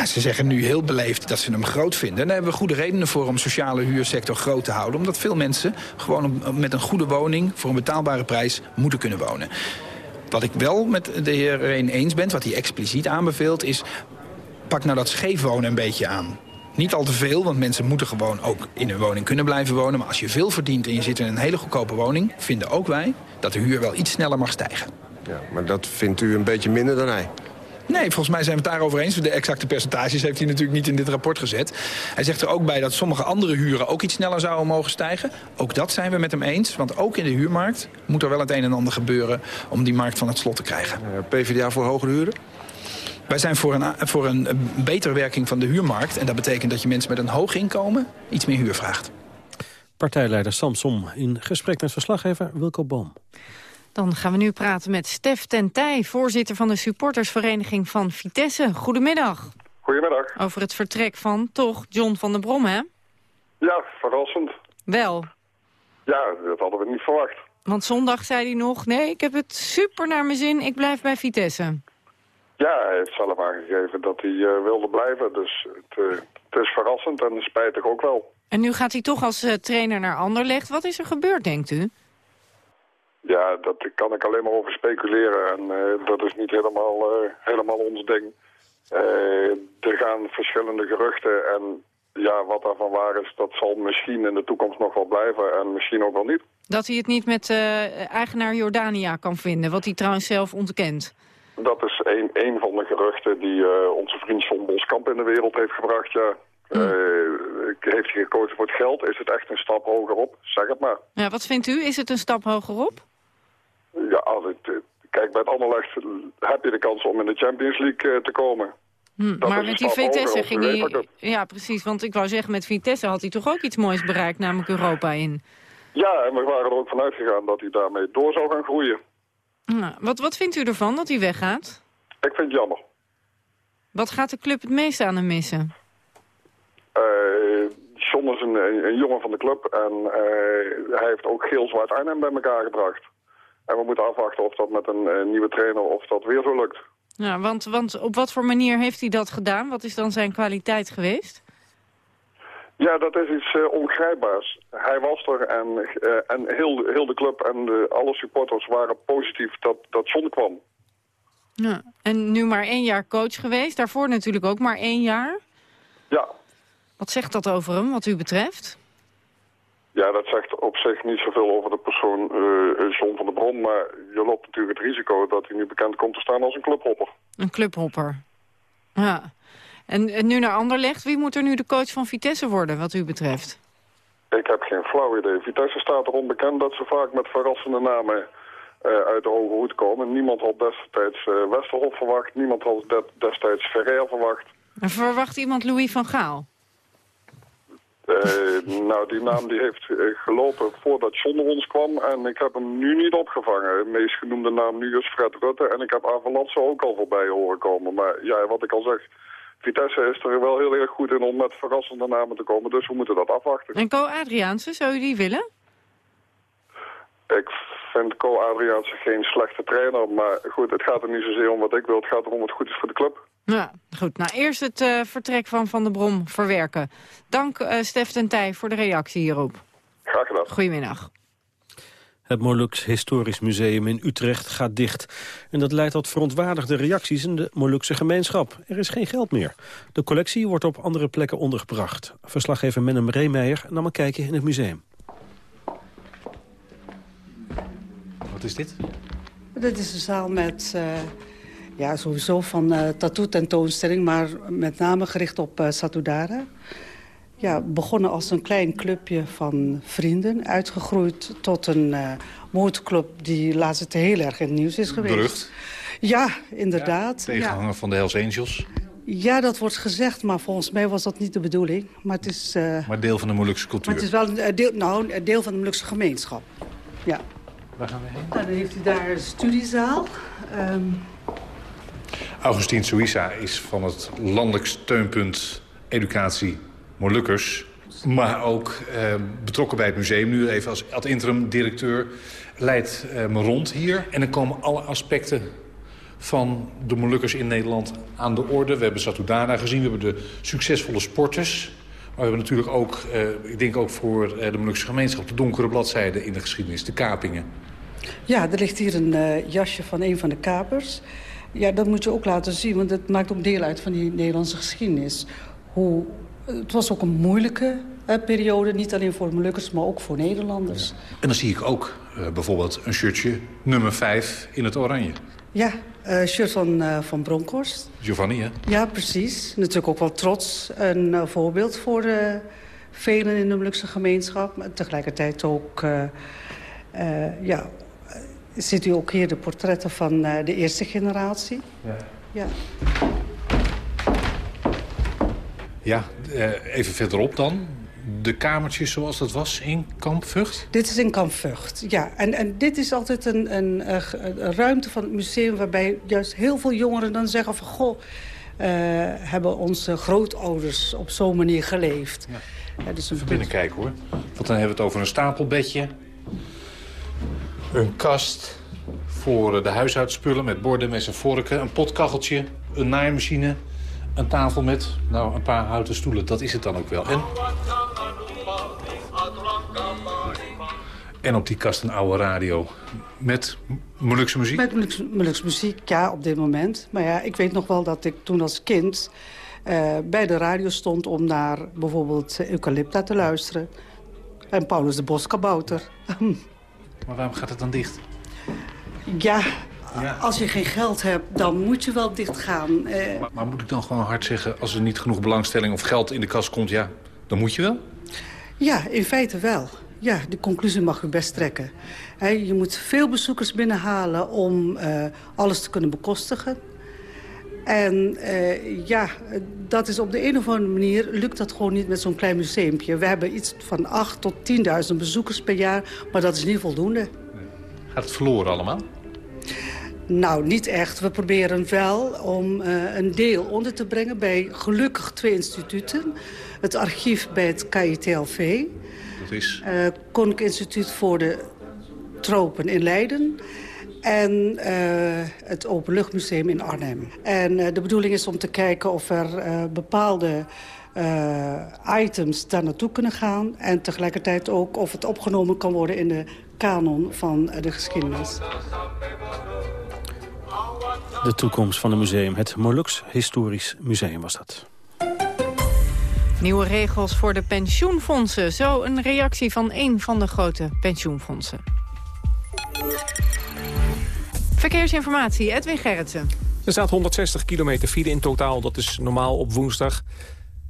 Ze zeggen nu heel beleefd dat ze hem groot vinden. En daar hebben we goede redenen voor om sociale huursector groot te houden. Omdat veel mensen gewoon met een goede woning... voor een betaalbare prijs moeten kunnen wonen. Wat ik wel met de heer Reen eens ben, wat hij expliciet aanbeveelt... is pak nou dat scheef wonen een beetje aan. Niet al te veel, want mensen moeten gewoon ook in hun woning kunnen blijven wonen. Maar als je veel verdient en je zit in een hele goedkope woning... vinden ook wij dat de huur wel iets sneller mag stijgen. Ja, maar dat vindt u een beetje minder dan hij? Nee, volgens mij zijn we het daarover eens. De exacte percentages heeft hij natuurlijk niet in dit rapport gezet. Hij zegt er ook bij dat sommige andere huren ook iets sneller zouden mogen stijgen. Ook dat zijn we met hem eens. Want ook in de huurmarkt moet er wel het een en ander gebeuren... om die markt van het slot te krijgen. PvdA voor hogere huren? Wij zijn voor een, voor een betere werking van de huurmarkt. En dat betekent dat je mensen met een hoog inkomen iets meer huur vraagt. Partijleider Samsom in gesprek met verslaggever Wilco Boom. Dan gaan we nu praten met Stef Tentij, voorzitter van de supportersvereniging van Vitesse. Goedemiddag. Goedemiddag. Over het vertrek van toch John van der Brom, hè? Ja, verrassend. Wel. Ja, dat hadden we niet verwacht. Want zondag zei hij nog, nee, ik heb het super naar mijn zin, ik blijf bij Vitesse. Ja, hij heeft zelf aangegeven dat hij uh, wilde blijven, dus het, uh, het, is verrassend en spijtig ook wel. En nu gaat hij toch als uh, trainer naar Anderlecht. Wat is er gebeurd, denkt u? Ja, dat kan ik alleen maar over speculeren. En uh, dat is niet helemaal, uh, helemaal ons ding. Uh, er gaan verschillende geruchten en ja, wat daarvan waar is, dat zal misschien in de toekomst nog wel blijven en misschien ook wel niet. Dat hij het niet met eigenaar Jordania kan vinden, wat hij trouwens zelf ontkent. Dat is een, een van de geruchten die onze vriend John Boskamp in de wereld heeft gebracht, ja. Mm. heeft hij gekozen voor het geld? Is het echt een stap hoger op? Zeg het maar. Ja, wat vindt u? Is het een stap hoger op? Ja, als het, kijk, bij het Anderlecht heb je de kans om in de Champions League uh, te komen. Hm, maar met die Vitesse ging hij... Ja, precies, want ik wou zeggen, met Vitesse had hij toch ook iets moois bereikt, namelijk Europa in. Ja, en we waren er ook vanuit gegaan dat hij daarmee door zou gaan groeien. Nou, wat, wat vindt u ervan, dat hij weggaat? Ik vind het jammer. Wat gaat de club het meest aan hem missen? Uh, John is een, een, een, jongen van de club en uh, hij heeft ook geel zwart Arnhem bij elkaar gebracht. En we moeten afwachten of dat met een uh, nieuwe trainer of dat weer zo lukt. Ja, want, want op wat voor manier heeft hij dat gedaan? Wat is dan zijn kwaliteit geweest? Ja, dat is iets uh, ongrijpbaars. Hij was er en, uh, en heel, heel de club en de, alle supporters waren positief dat, dat John kwam. Ja, en nu maar één jaar coach geweest. Daarvoor natuurlijk ook maar één jaar. Ja. Wat zegt dat over hem, wat u betreft? Ja, dat zegt op zich niet zoveel over de persoon uh, John van der Bron. Maar je loopt natuurlijk het risico dat hij nu bekend komt te staan als een clubhopper. Een clubhopper. Ja. En, en nu naar Anderlecht. Wie moet er nu de coach van Vitesse worden, wat u betreft? Ik heb geen flauw idee. Vitesse staat erom bekend dat ze vaak met verrassende namen uh, uit de hoge hoed komen. Niemand had destijds uh, Westerhof verwacht. Niemand had destijds Ferrer verwacht. En verwacht iemand Louis van Gaal? Uh, nou, die naam die heeft uh, gelopen voordat John ons kwam en ik heb hem nu niet opgevangen. De meest genoemde naam nu is Fred Rutte en ik heb Avalanche ook al voorbij horen komen. Maar ja, wat ik al zeg, Vitesse is er wel heel erg goed in om met verrassende namen te komen, dus we moeten dat afwachten. En Co Adriaanse, zou u die willen? Ik vind Co Adriaanse geen slechte trainer, maar goed, het gaat er niet zozeer om wat ik wil, het gaat erom wat goed is voor de club. Ja, goed. Nou, eerst het uh, vertrek van Van der Brom verwerken. Dank uh, Stef ten Tij voor de reactie hierop. Graag gedaan. Goedemiddag. Het Molux Historisch Museum in Utrecht gaat dicht. En dat leidt tot verontwaardigde reacties in de Molukse gemeenschap. Er is geen geld meer. De collectie wordt op andere plekken ondergebracht. Verslaggever Menem Reemeijer nam een kijkje in het museum. Wat is dit? Dit is een zaal met... Uh ja, sowieso van uh, tattoo-tentoonstelling, maar met name gericht op uh, Satudara. Ja, begonnen als een klein clubje van vrienden. Uitgegroeid tot een uh, moordclub die laatst heel erg in het nieuws is geweest. Berucht. Ja, inderdaad. Ja, tegenhanger ja. van de Hells Angels. Ja, dat wordt gezegd, maar volgens mij was dat niet de bedoeling. Maar het is... maar deel van de Molukse cultuur. Maar het is wel een deel, nou, een deel van de Molukse gemeenschap. Ja. Waar gaan we heen? Nou, dan heeft u daar een studiezaal. Um, Augustine Suissa is van het landelijk steunpunt educatie Molukkers. Maar ook eh, betrokken bij het museum nu even als ad interim directeur. Leidt eh, me rond hier. En dan komen alle aspecten van de Molukkers in Nederland aan de orde. We hebben Satudana gezien, we hebben de succesvolle sporters. Maar we hebben natuurlijk ook, eh, ik denk ook voor de Molukse gemeenschap... de donkere bladzijde in de geschiedenis, de kapingen. Ja, er ligt hier een uh, jasje van een van de kapers... Ja, dat moet je ook laten zien, want het maakt ook deel uit van die Nederlandse geschiedenis. Hoe, het was ook een moeilijke uh, periode, niet alleen voor Molukkers, maar ook voor Nederlanders. Ja. En dan zie ik ook uh, bijvoorbeeld een shirtje nummer 5 in het oranje. Ja, uh, shirt van, uh, van Bronkhorst. Giovanni, hè? Ja, precies. Natuurlijk ook wel trots. Een voorbeeld voor velen in de Molukse gemeenschap. Maar tegelijkertijd ook... ja, ziet u ook hier de portretten van de eerste generatie. Ja. Ja, ja even verderop dan de kamertjes zoals dat was in Kamp Vught? Dit is in Kamp Vught, ja. En, en dit is altijd een, een, een, ruimte van het museum... waarbij juist heel veel jongeren dan zeggen van... goh, uh, hebben onze grootouders op zo'n manier geleefd. Ja. Ja, dus Even binnenkijken hoor. Want dan hebben we het over een stapelbedje. Een kast voor de huishoudspullen met borden, zijn vorken. Een potkacheltje, een naaimachine. Een tafel met nou, een paar houten stoelen. Dat is het dan ook wel. En op die kast een oude radio. Met Molukse muziek? Met Molukse, muziek, ja, op dit moment. Maar ja, ik weet nog wel dat ik toen als kind... Uh, bij de radio stond om naar bijvoorbeeld Eucalypta te luisteren. En Paulus de Boskabouter. maar waarom gaat het dan dicht? Ja, ja, als je geen geld hebt, dan moet je wel dicht gaan. Uh... Maar, maar, moet ik dan gewoon hard zeggen... als er niet genoeg belangstelling of geld in de kas komt... ja, dan moet je wel? Ja, in feite wel. Ja, die conclusie mag u best trekken. je moet veel bezoekers binnenhalen om uh, alles te kunnen bekostigen. En uh, ja, dat is op de een of andere manier lukt dat gewoon niet met zo'n klein museumpje. We hebben iets van 8 tot 10.000 bezoekers per jaar, maar dat is niet voldoende. Gaat het verloren allemaal? Nou, niet echt. We proberen wel om uh, een deel onder te brengen bij gelukkig twee instituten. Het archief bij het KITLV dat is? Uh, Koninklijk Instituut voor de Tropen in Leiden en uh, het Openluchtmuseum in Arnhem. En uh, de bedoeling is om te kijken of er uh, bepaalde items daar naartoe kunnen gaan... en tegelijkertijd ook of het opgenomen kan worden in de kanon van de geschiedenis. De toekomst van het museum, het Molux Historisch Museum was dat. Nieuwe regels voor de pensioenfondsen. Zo een reactie van een van de grote pensioenfondsen. Verkeersinformatie, Edwin Gerritsen. Er staat 160 kilometer file in totaal, dat is normaal op woensdag.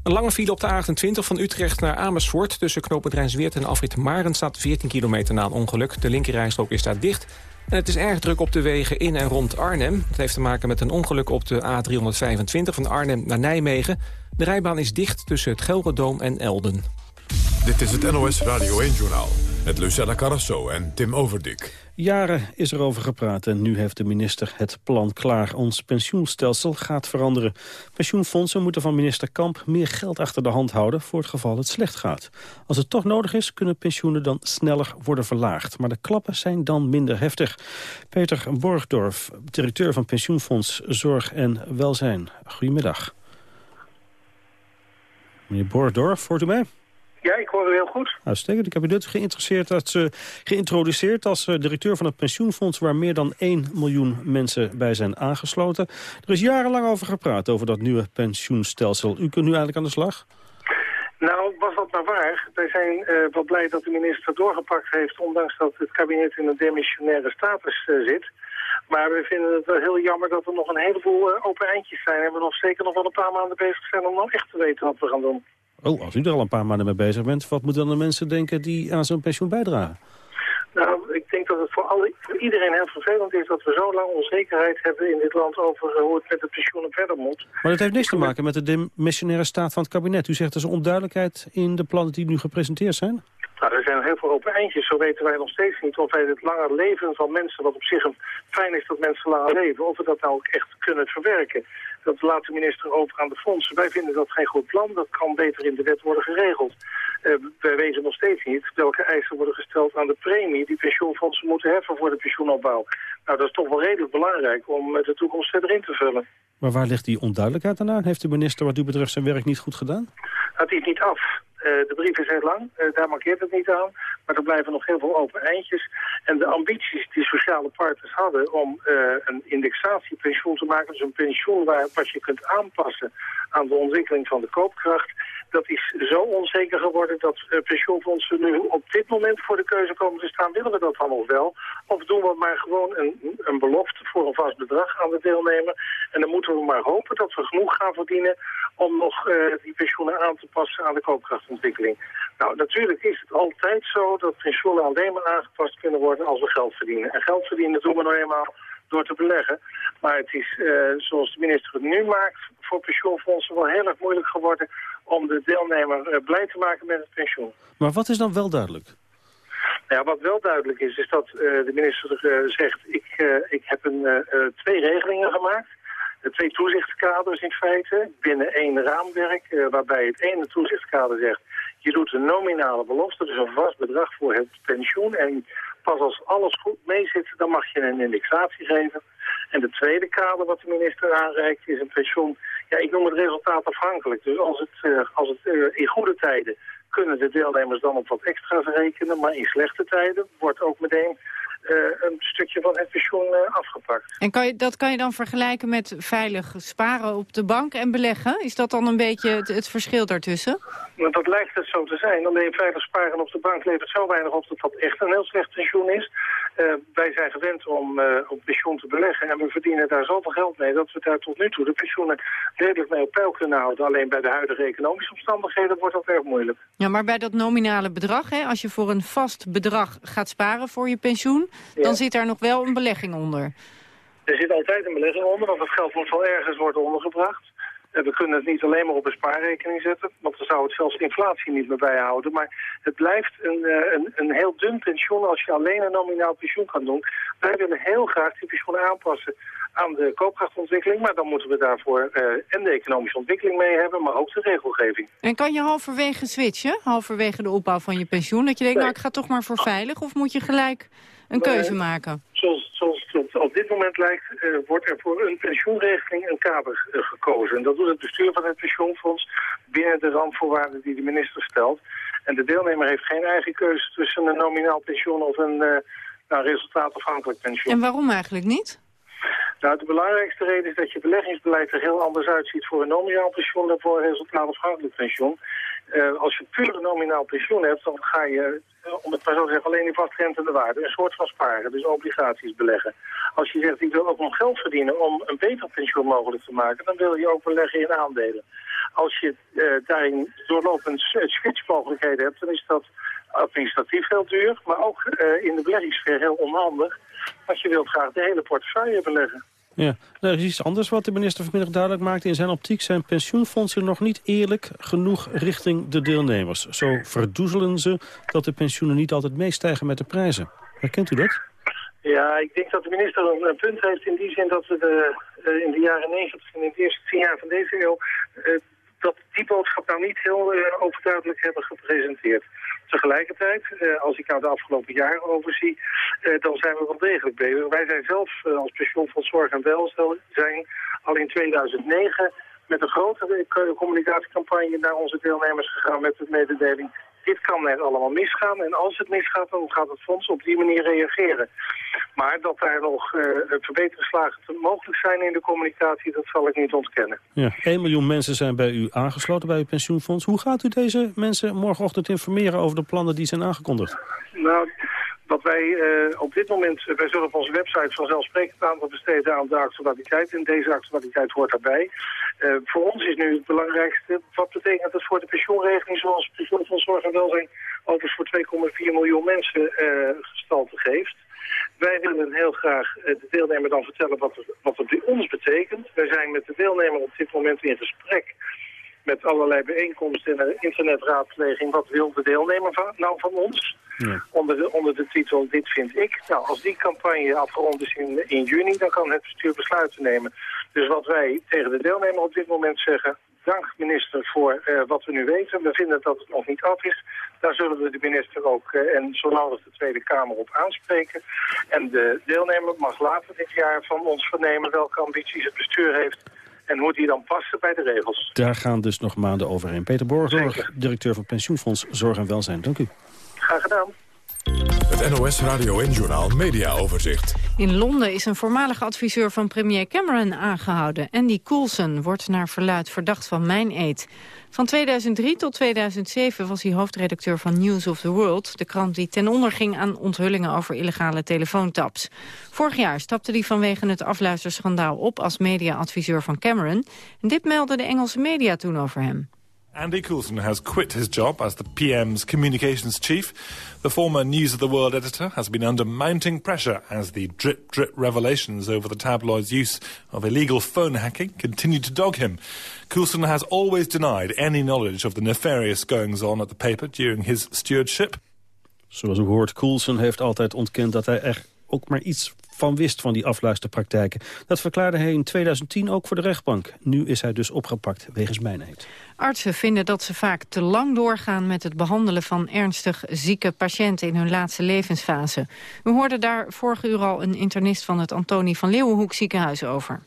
Een lange file op de A28 van Utrecht naar Amersfoort... tussen knooppunt Rijnsweert en afrit Maren staat 14 kilometer na een ongeluk. De linkerrijstrook is daar dicht. En het is erg druk op de wegen in en rond Arnhem. Het heeft te maken met een ongeluk op de A325 van Arnhem naar Nijmegen. De rijbaan is dicht tussen het Gelredoom en Elden. Dit is het NOS Radio 1-journaal met Lucella Carrasso en Tim Overdik. Jaren is er over gepraat en nu heeft de minister het plan klaar. Ons pensioenstelsel gaat veranderen. Pensioenfondsen moeten van minister Kamp meer geld achter de hand houden... voor het geval het slecht gaat. Als het toch nodig is, kunnen pensioenen dan sneller worden verlaagd. Maar de klappen zijn dan minder heftig. Peter Borgdorf, directeur van Pensioenfonds Zorg en Welzijn. Goedemiddag. Meneer Borgdorf, hoort u mij? Ja, ik hoor u heel goed. Uitstekend. Ik heb u net geïnteresseerd als, uh, geïntroduceerd als uh, directeur van het pensioenfonds... waar meer dan 1 miljoen mensen bij zijn aangesloten. Er is jarenlang over gepraat, over dat nieuwe pensioenstelsel. U kunt nu eigenlijk aan de slag? Nou, was dat maar waar. Wij zijn uh, wel blij dat de minister doorgepakt heeft... ondanks dat het kabinet in een demissionaire status zit... Maar we vinden het wel heel jammer dat er nog een heleboel open eindjes zijn. En we nog zeker nog wel een paar maanden bezig zijn om nou echt te weten wat we gaan doen. Oh, als u er al een paar maanden mee bezig bent, wat moeten dan de mensen denken die aan zo'n pensioen bijdragen? Nou, ik denk dat het voor, alle, voor iedereen heel vervelend is dat we zo lang onzekerheid hebben in dit land over hoe het met de pensioenen verder moet. Maar dat heeft niks te maken met de demissionaire staat van het kabinet. U zegt er is onduidelijkheid in de plannen die nu gepresenteerd zijn? Nou, er zijn heel veel open eindjes. Zo weten wij nog steeds niet of wij het langer leven van mensen, wat op zich een fijn is dat mensen langer leven, of we dat nou ook echt kunnen verwerken. Dat laat de minister over aan de fondsen. Wij vinden dat geen goed plan. Dat kan beter in de wet worden geregeld. Uh, wij weten nog steeds niet welke eisen worden gesteld aan de premie die pensioenfondsen moeten heffen voor de pensioenopbouw. Nou, dat is toch wel redelijk belangrijk om de toekomst verder in te vullen. Maar waar ligt die onduidelijkheid dan aan? Heeft de minister wat u betreft zijn werk niet goed gedaan? Dat is niet af. Uh, de brief is heel lang, uh, daar markeert het niet aan. Maar er blijven nog heel veel open eindjes. En de ambities die sociale partners hadden om uh, een indexatiepensioen te maken... dus een pensioen waar, wat je kunt aanpassen aan de ontwikkeling van de koopkracht... dat is zo onzeker geworden dat uh, pensioenfondsen nu op dit moment voor de keuze komen te staan. Willen we dat dan nog wel? Of doen we maar gewoon een, een belofte voor een vast bedrag aan de deelnemer? En dan moeten we maar hopen dat we genoeg gaan verdienen om nog uh, die pensioenen aan te passen aan de koopkrachtontwikkeling. Nou, natuurlijk is het altijd zo dat pensioenen alleen maar aangepast kunnen worden als we geld verdienen. En geld verdienen doen we nou eenmaal door te beleggen. Maar het is, uh, zoals de minister het nu maakt, voor pensioenfondsen wel heel erg moeilijk geworden om de deelnemer uh, blij te maken met het pensioen. Maar wat is dan wel duidelijk? Nou ja, wat wel duidelijk is, is dat uh, de minister zegt, ik, ik heb een, twee regelingen gemaakt. twee toezichtskaders in feite, binnen één raamwerk, waarbij het ene toezichtskader zegt, je doet een nominale belofte, dus een vast bedrag voor het pensioen. En pas als alles goed meezit, dan mag je een indexatie geven. En de tweede kader wat de minister aanreikt is een pensioen. Ja, ik noem het resultaatafhankelijk. Dus als het, uh, als het uh, in goede tijden kunnen de deelnemers dan op wat extra rekenen. Maar in slechte tijden wordt ook meteen een stukje van het pensioen uh, afgepakt. En kan je, dat kan je dan vergelijken met veilig sparen op de bank en beleggen? Is dat dan een beetje het, het verschil daartussen? Nou, dat lijkt het zo te zijn. Alleen veilig sparen op de bank levert zo weinig op dat dat echt een heel slecht pensioen is. Uh, wij zijn gewend om op pensioen te beleggen en we verdienen daar zoveel geld mee dat we daar tot nu toe de pensioenen redelijk mee op peil kunnen houden. Alleen bij de huidige economische omstandigheden wordt dat erg moeilijk. Ja, maar bij dat nominale bedrag, hè, als je voor een vast bedrag gaat sparen voor je pensioen, ja. dan zit daar nog wel een belegging onder. Er zit altijd een belegging onder, want het geld moet wel ergens worden ondergebracht. We kunnen het niet alleen maar op een spaarrekening zetten, want dan zou het zelfs inflatie niet meer bijhouden. Maar het blijft een, een, een heel dun pensioen als je alleen een nominaal pensioen kan doen. Wij willen heel graag die pensioen aanpassen aan de koopkrachtontwikkeling. Maar dan moeten we daarvoor uh, en de economische ontwikkeling mee hebben, maar ook de regelgeving. En kan je halverwege switchen, halverwege de opbouw van je pensioen? Dat je denkt, nee. nou ik ga toch maar voor veilig, of moet je gelijk een keuze maken? Zoals, zoals het op dit moment lijkt, uh, wordt er voor een pensioenregeling een kader uh, gekozen. En dat doet het bestuur van het pensioenfonds binnen de randvoorwaarden die de minister stelt. En de deelnemer heeft geen eigen keuze tussen een nominaal pensioen of een uh, resultaatafhankelijk pensioen. En waarom eigenlijk niet? Nou, de belangrijkste reden is dat je beleggingsbeleid er heel anders uitziet voor een nominaal pensioen dan voor een resultaatafhankelijk pensioen. Uh, als je puur een nominaal pensioen hebt, dan ga je, uh, om het maar zo te zeggen, alleen in vastrentende waarde. Een soort van sparen, dus obligaties beleggen. Als je zegt, ik wil ook nog geld verdienen om een beter pensioen mogelijk te maken, dan wil je ook beleggen in aandelen. Als je uh, daarin doorlopend switchmogelijkheden hebt, dan is dat administratief heel duur, maar ook in de beleggingssfeer heel onhandig. Want je wilt graag de hele portefeuille beleggen. Ja, er is iets anders wat de minister vanmiddag duidelijk maakte. In zijn optiek zijn pensioenfondsen nog niet eerlijk genoeg richting de deelnemers. Zo verdoezelen ze dat de pensioenen niet altijd meestijgen met de prijzen. Herkent u dat? Ja, ik denk dat de minister een, een punt heeft in die zin dat we de, uh, in de jaren 90 en in het eerste tien jaar van deze eeuw... Uh, dat die boodschap nou niet heel uh, overduidelijk hebben gepresenteerd. Tegelijkertijd, uh, als ik nou de afgelopen jaren overzie, uh, dan zijn we wel degelijk bezig. Wij zijn zelf als pensioenfonds Zorg en Welzijn al in 2009 met een grote communicatiecampagne naar onze deelnemers gegaan met de mededeling dit kan er allemaal misgaan. En als het misgaat, dan gaat het fonds op die manier reageren. Maar dat daar nog uh, verbeteringsslagen mogelijk zijn in de communicatie, dat zal ik niet ontkennen. Ja, 1 miljoen mensen zijn bij u aangesloten bij uw pensioenfonds. Hoe gaat u deze mensen morgenochtend informeren over de plannen die zijn aangekondigd? Nou, wat wij uh, op dit moment, wij zullen op onze website vanzelfsprekend aandacht besteden aan de actualiteit. En deze actualiteit hoort daarbij. Uh, voor ons is nu het belangrijkste, wat betekent het voor de pensioenregeling zoals het pensioenfonds Zorg en Welzijn overigens voor 2,4 miljoen mensen gestalte geeft. Wij willen heel graag de deelnemer dan vertellen wat, wat het bij ons betekent. Wij zijn met de deelnemer op dit moment in gesprek met allerlei bijeenkomsten en internetraadpleging. Wat wil de deelnemer van, nou van ons? Ja. Onder, de, onder de titel Dit vind ik. Nou, als die campagne afgerond is in, in juni, dan kan het bestuur besluiten nemen. Dus wat wij tegen de deelnemer op dit moment zeggen... Dank minister voor uh, wat we nu weten. We vinden dat het nog niet af is. Daar zullen we de minister ook uh, en zo nodig de Tweede Kamer op aanspreken. En de deelnemer mag later dit jaar van ons vernemen welke ambities het bestuur heeft en hoe die dan passen bij de regels. Daar gaan dus nog maanden overheen. Peter Borgdorf, directeur van Pensioenfonds Zorg en Welzijn. Dank u. Graag gedaan. Het NOS Radio en Journal Media Overzicht. In Londen is een voormalige adviseur van premier Cameron aangehouden. Andy Coulson wordt naar verluid verdacht van mijn-eet. Van 2003 tot 2007 was hij hoofdredacteur van News of the World... de krant die ten onder ging aan onthullingen over illegale telefoontaps. Vorig jaar stapte hij vanwege het afluisterschandaal op... als mediaadviseur van Cameron. En dit meldde de Engelse media toen over hem. Andy Coulson has quit his job as the PM's communications chief. The former News of the World editor has been under mounting pressure as the drip-drip revelations over the tabloid's use of illegal phone hacking continue to dog him. Coulson has always denied any knowledge of the nefarious goings-on at the paper during his stewardship. Zoals u hoort, Coulson heeft altijd ontkend dat hij er ook maar iets van wist van die afluisterpraktijken. Dat verklaarde hij in 2010 ook voor de rechtbank. Nu is hij dus opgepakt wegens mijnheid. Artsen vinden dat ze vaak te lang doorgaan met het behandelen van ernstig zieke patiënten in hun laatste levensfase. We hoorden daar vorige uur al een internist van het Antonie van Leeuwenhoek ziekenhuis over.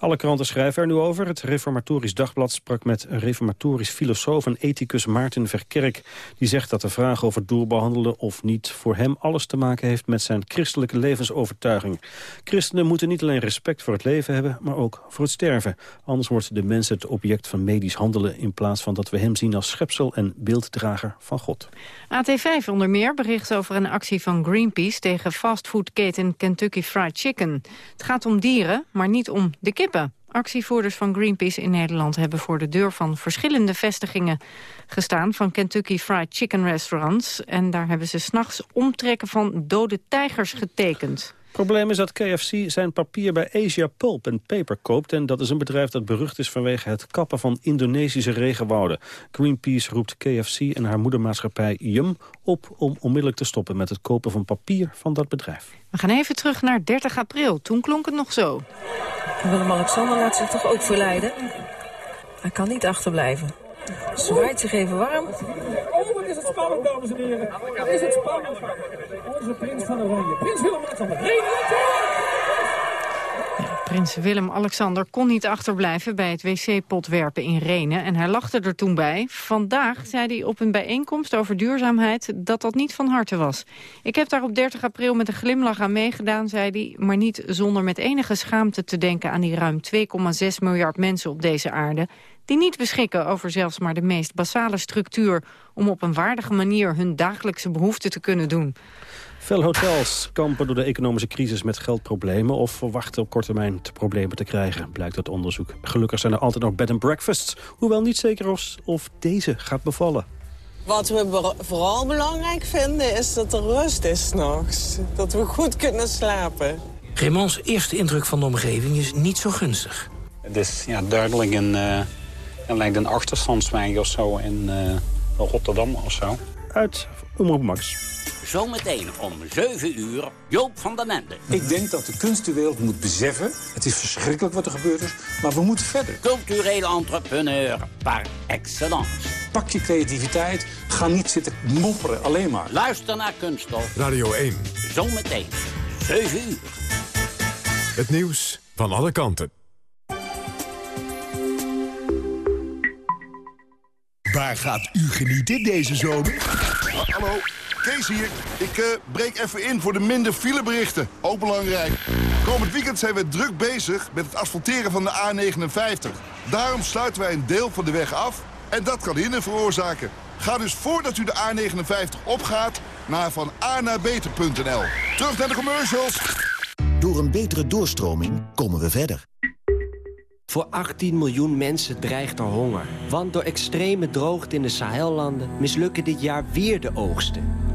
Alle kranten schrijven er nu over. Het Reformatorisch Dagblad sprak met reformatorisch filosoof en ethicus Maarten Verkerk. Die zegt dat de vraag over doorbehandelen of niet voor hem alles te maken heeft met zijn christelijke levensovertuiging. Christenen moeten niet alleen respect voor het leven hebben, maar ook voor het sterven. Anders wordt de mens het object van medisch handelen in plaats van dat we hem zien als schepsel en beelddrager van God. AT5 onder meer bericht over een actie van Greenpeace tegen fastfoodketen Kentucky Fried Chicken. Het gaat om dieren, maar niet om de kip Actievoerders van Greenpeace in Nederland hebben voor de deur van verschillende vestigingen gestaan van Kentucky Fried Chicken restaurants. En daar hebben ze s'nachts omtrekken van dode tijgers getekend probleem is dat KFC zijn papier bij Asia Pulp en Paper koopt. En dat is een bedrijf dat berucht is vanwege het kappen van Indonesische regenwouden. Greenpeace roept KFC en haar moedermaatschappij Yum op om onmiddellijk te stoppen met het kopen van papier van dat bedrijf. We gaan even terug naar 30 april. Toen klonk het nog zo. Willem-Alexander laat zich toch ook verleiden? Hij kan niet achterblijven. Zwaait zich even warm. Is het spannend, dames en heren. Is het spannend. Onze prins van Oranje, prins Willem-Alexander. Prins Willem-Alexander kon niet achterblijven bij het wc-potwerpen in Renen. En hij lachte er toen bij. Vandaag zei hij op een bijeenkomst over duurzaamheid dat dat niet van harte was. Ik heb daar op 30 april met een glimlach aan meegedaan, zei hij. Maar niet zonder met enige schaamte te denken aan die ruim 2,6 miljard mensen op deze aarde die niet beschikken over zelfs maar de meest basale structuur... om op een waardige manier hun dagelijkse behoeften te kunnen doen. Veel hotels kampen door de economische crisis met geldproblemen... of verwachten op korte termijn te problemen te krijgen, blijkt uit onderzoek. Gelukkig zijn er altijd nog bed and breakfasts, hoewel niet zeker of, of deze gaat bevallen. Wat we vooral belangrijk vinden is dat er rust is s'nachts. Dat we goed kunnen slapen. Raymonds eerste indruk van de omgeving is niet zo gunstig. Het is ja, duidelijk een, uh, lijkt een achterstandswijk of zo in uh, Rotterdam of zo. Uit Omroep Max. Zometeen om 7 uur, Joop van den Ende. Ik denk dat de kunstenwereld moet beseffen... het is verschrikkelijk wat er gebeurd is, maar we moeten verder. Cultureel entrepreneur par excellence. Pak je creativiteit, ga niet zitten mopperen, alleen maar. Luister naar Kunststof. Radio 1. Zometeen, 7 uur. Het nieuws van alle kanten. Waar gaat u genieten deze zomer? Hallo, Kees hier. Ik uh, breek even in voor de minder fileberichten. Ook belangrijk. Komend weekend zijn we druk bezig met het asfalteren van de A59. Daarom sluiten wij een deel van de weg af en dat kan hinder veroorzaken. Ga dus voordat u de A59 opgaat naar van naar beter.nl. Terug naar de commercials. Door een betere doorstroming komen we verder. Voor 18 miljoen mensen dreigt er honger. Want door extreme droogte in de Sahellanden mislukken dit jaar weer de oogsten.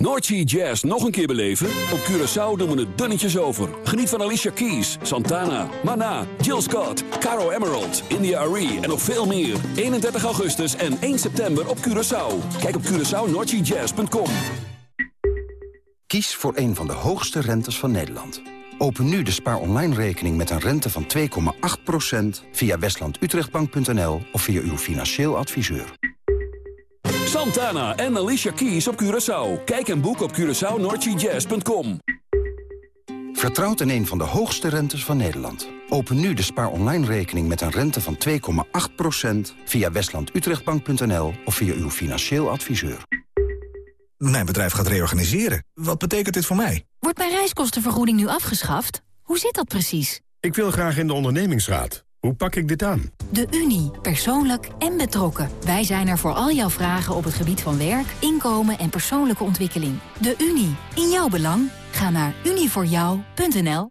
Noordsea Jazz nog een keer beleven? Op Curaçao doen we het dunnetjes over. Geniet van Alicia Keys, Santana, Mana, Jill Scott, Caro Emerald, India Arie en nog veel meer. 31 augustus en 1 september op Curaçao. Kijk op CuraçaoNoordseaJazz.com. Kies voor een van de hoogste rentes van Nederland. Open nu de Spaar Online rekening met een rente van 2,8% via westlandutrechtbank.nl of via uw financieel adviseur. Santana en Alicia Keys op Curaçao. Kijk en boek op CuraçaoNordGJazz.com. Vertrouwt in een van de hoogste rentes van Nederland. Open nu de Spaar Online rekening met een rente van 2,8% via westlandutrechtbank.nl of via uw financieel adviseur. Mijn bedrijf gaat reorganiseren. Wat betekent dit voor mij? Wordt mijn reiskostenvergoeding nu afgeschaft? Hoe zit dat precies? Ik wil graag in de ondernemingsraad. Hoe pak ik dit aan? De Unie. Persoonlijk en betrokken. Wij zijn er voor al jouw vragen op het gebied van werk, inkomen en persoonlijke ontwikkeling. De Unie. In jouw belang. Ga naar unievoorjou.nl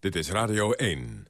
Dit is Radio 1.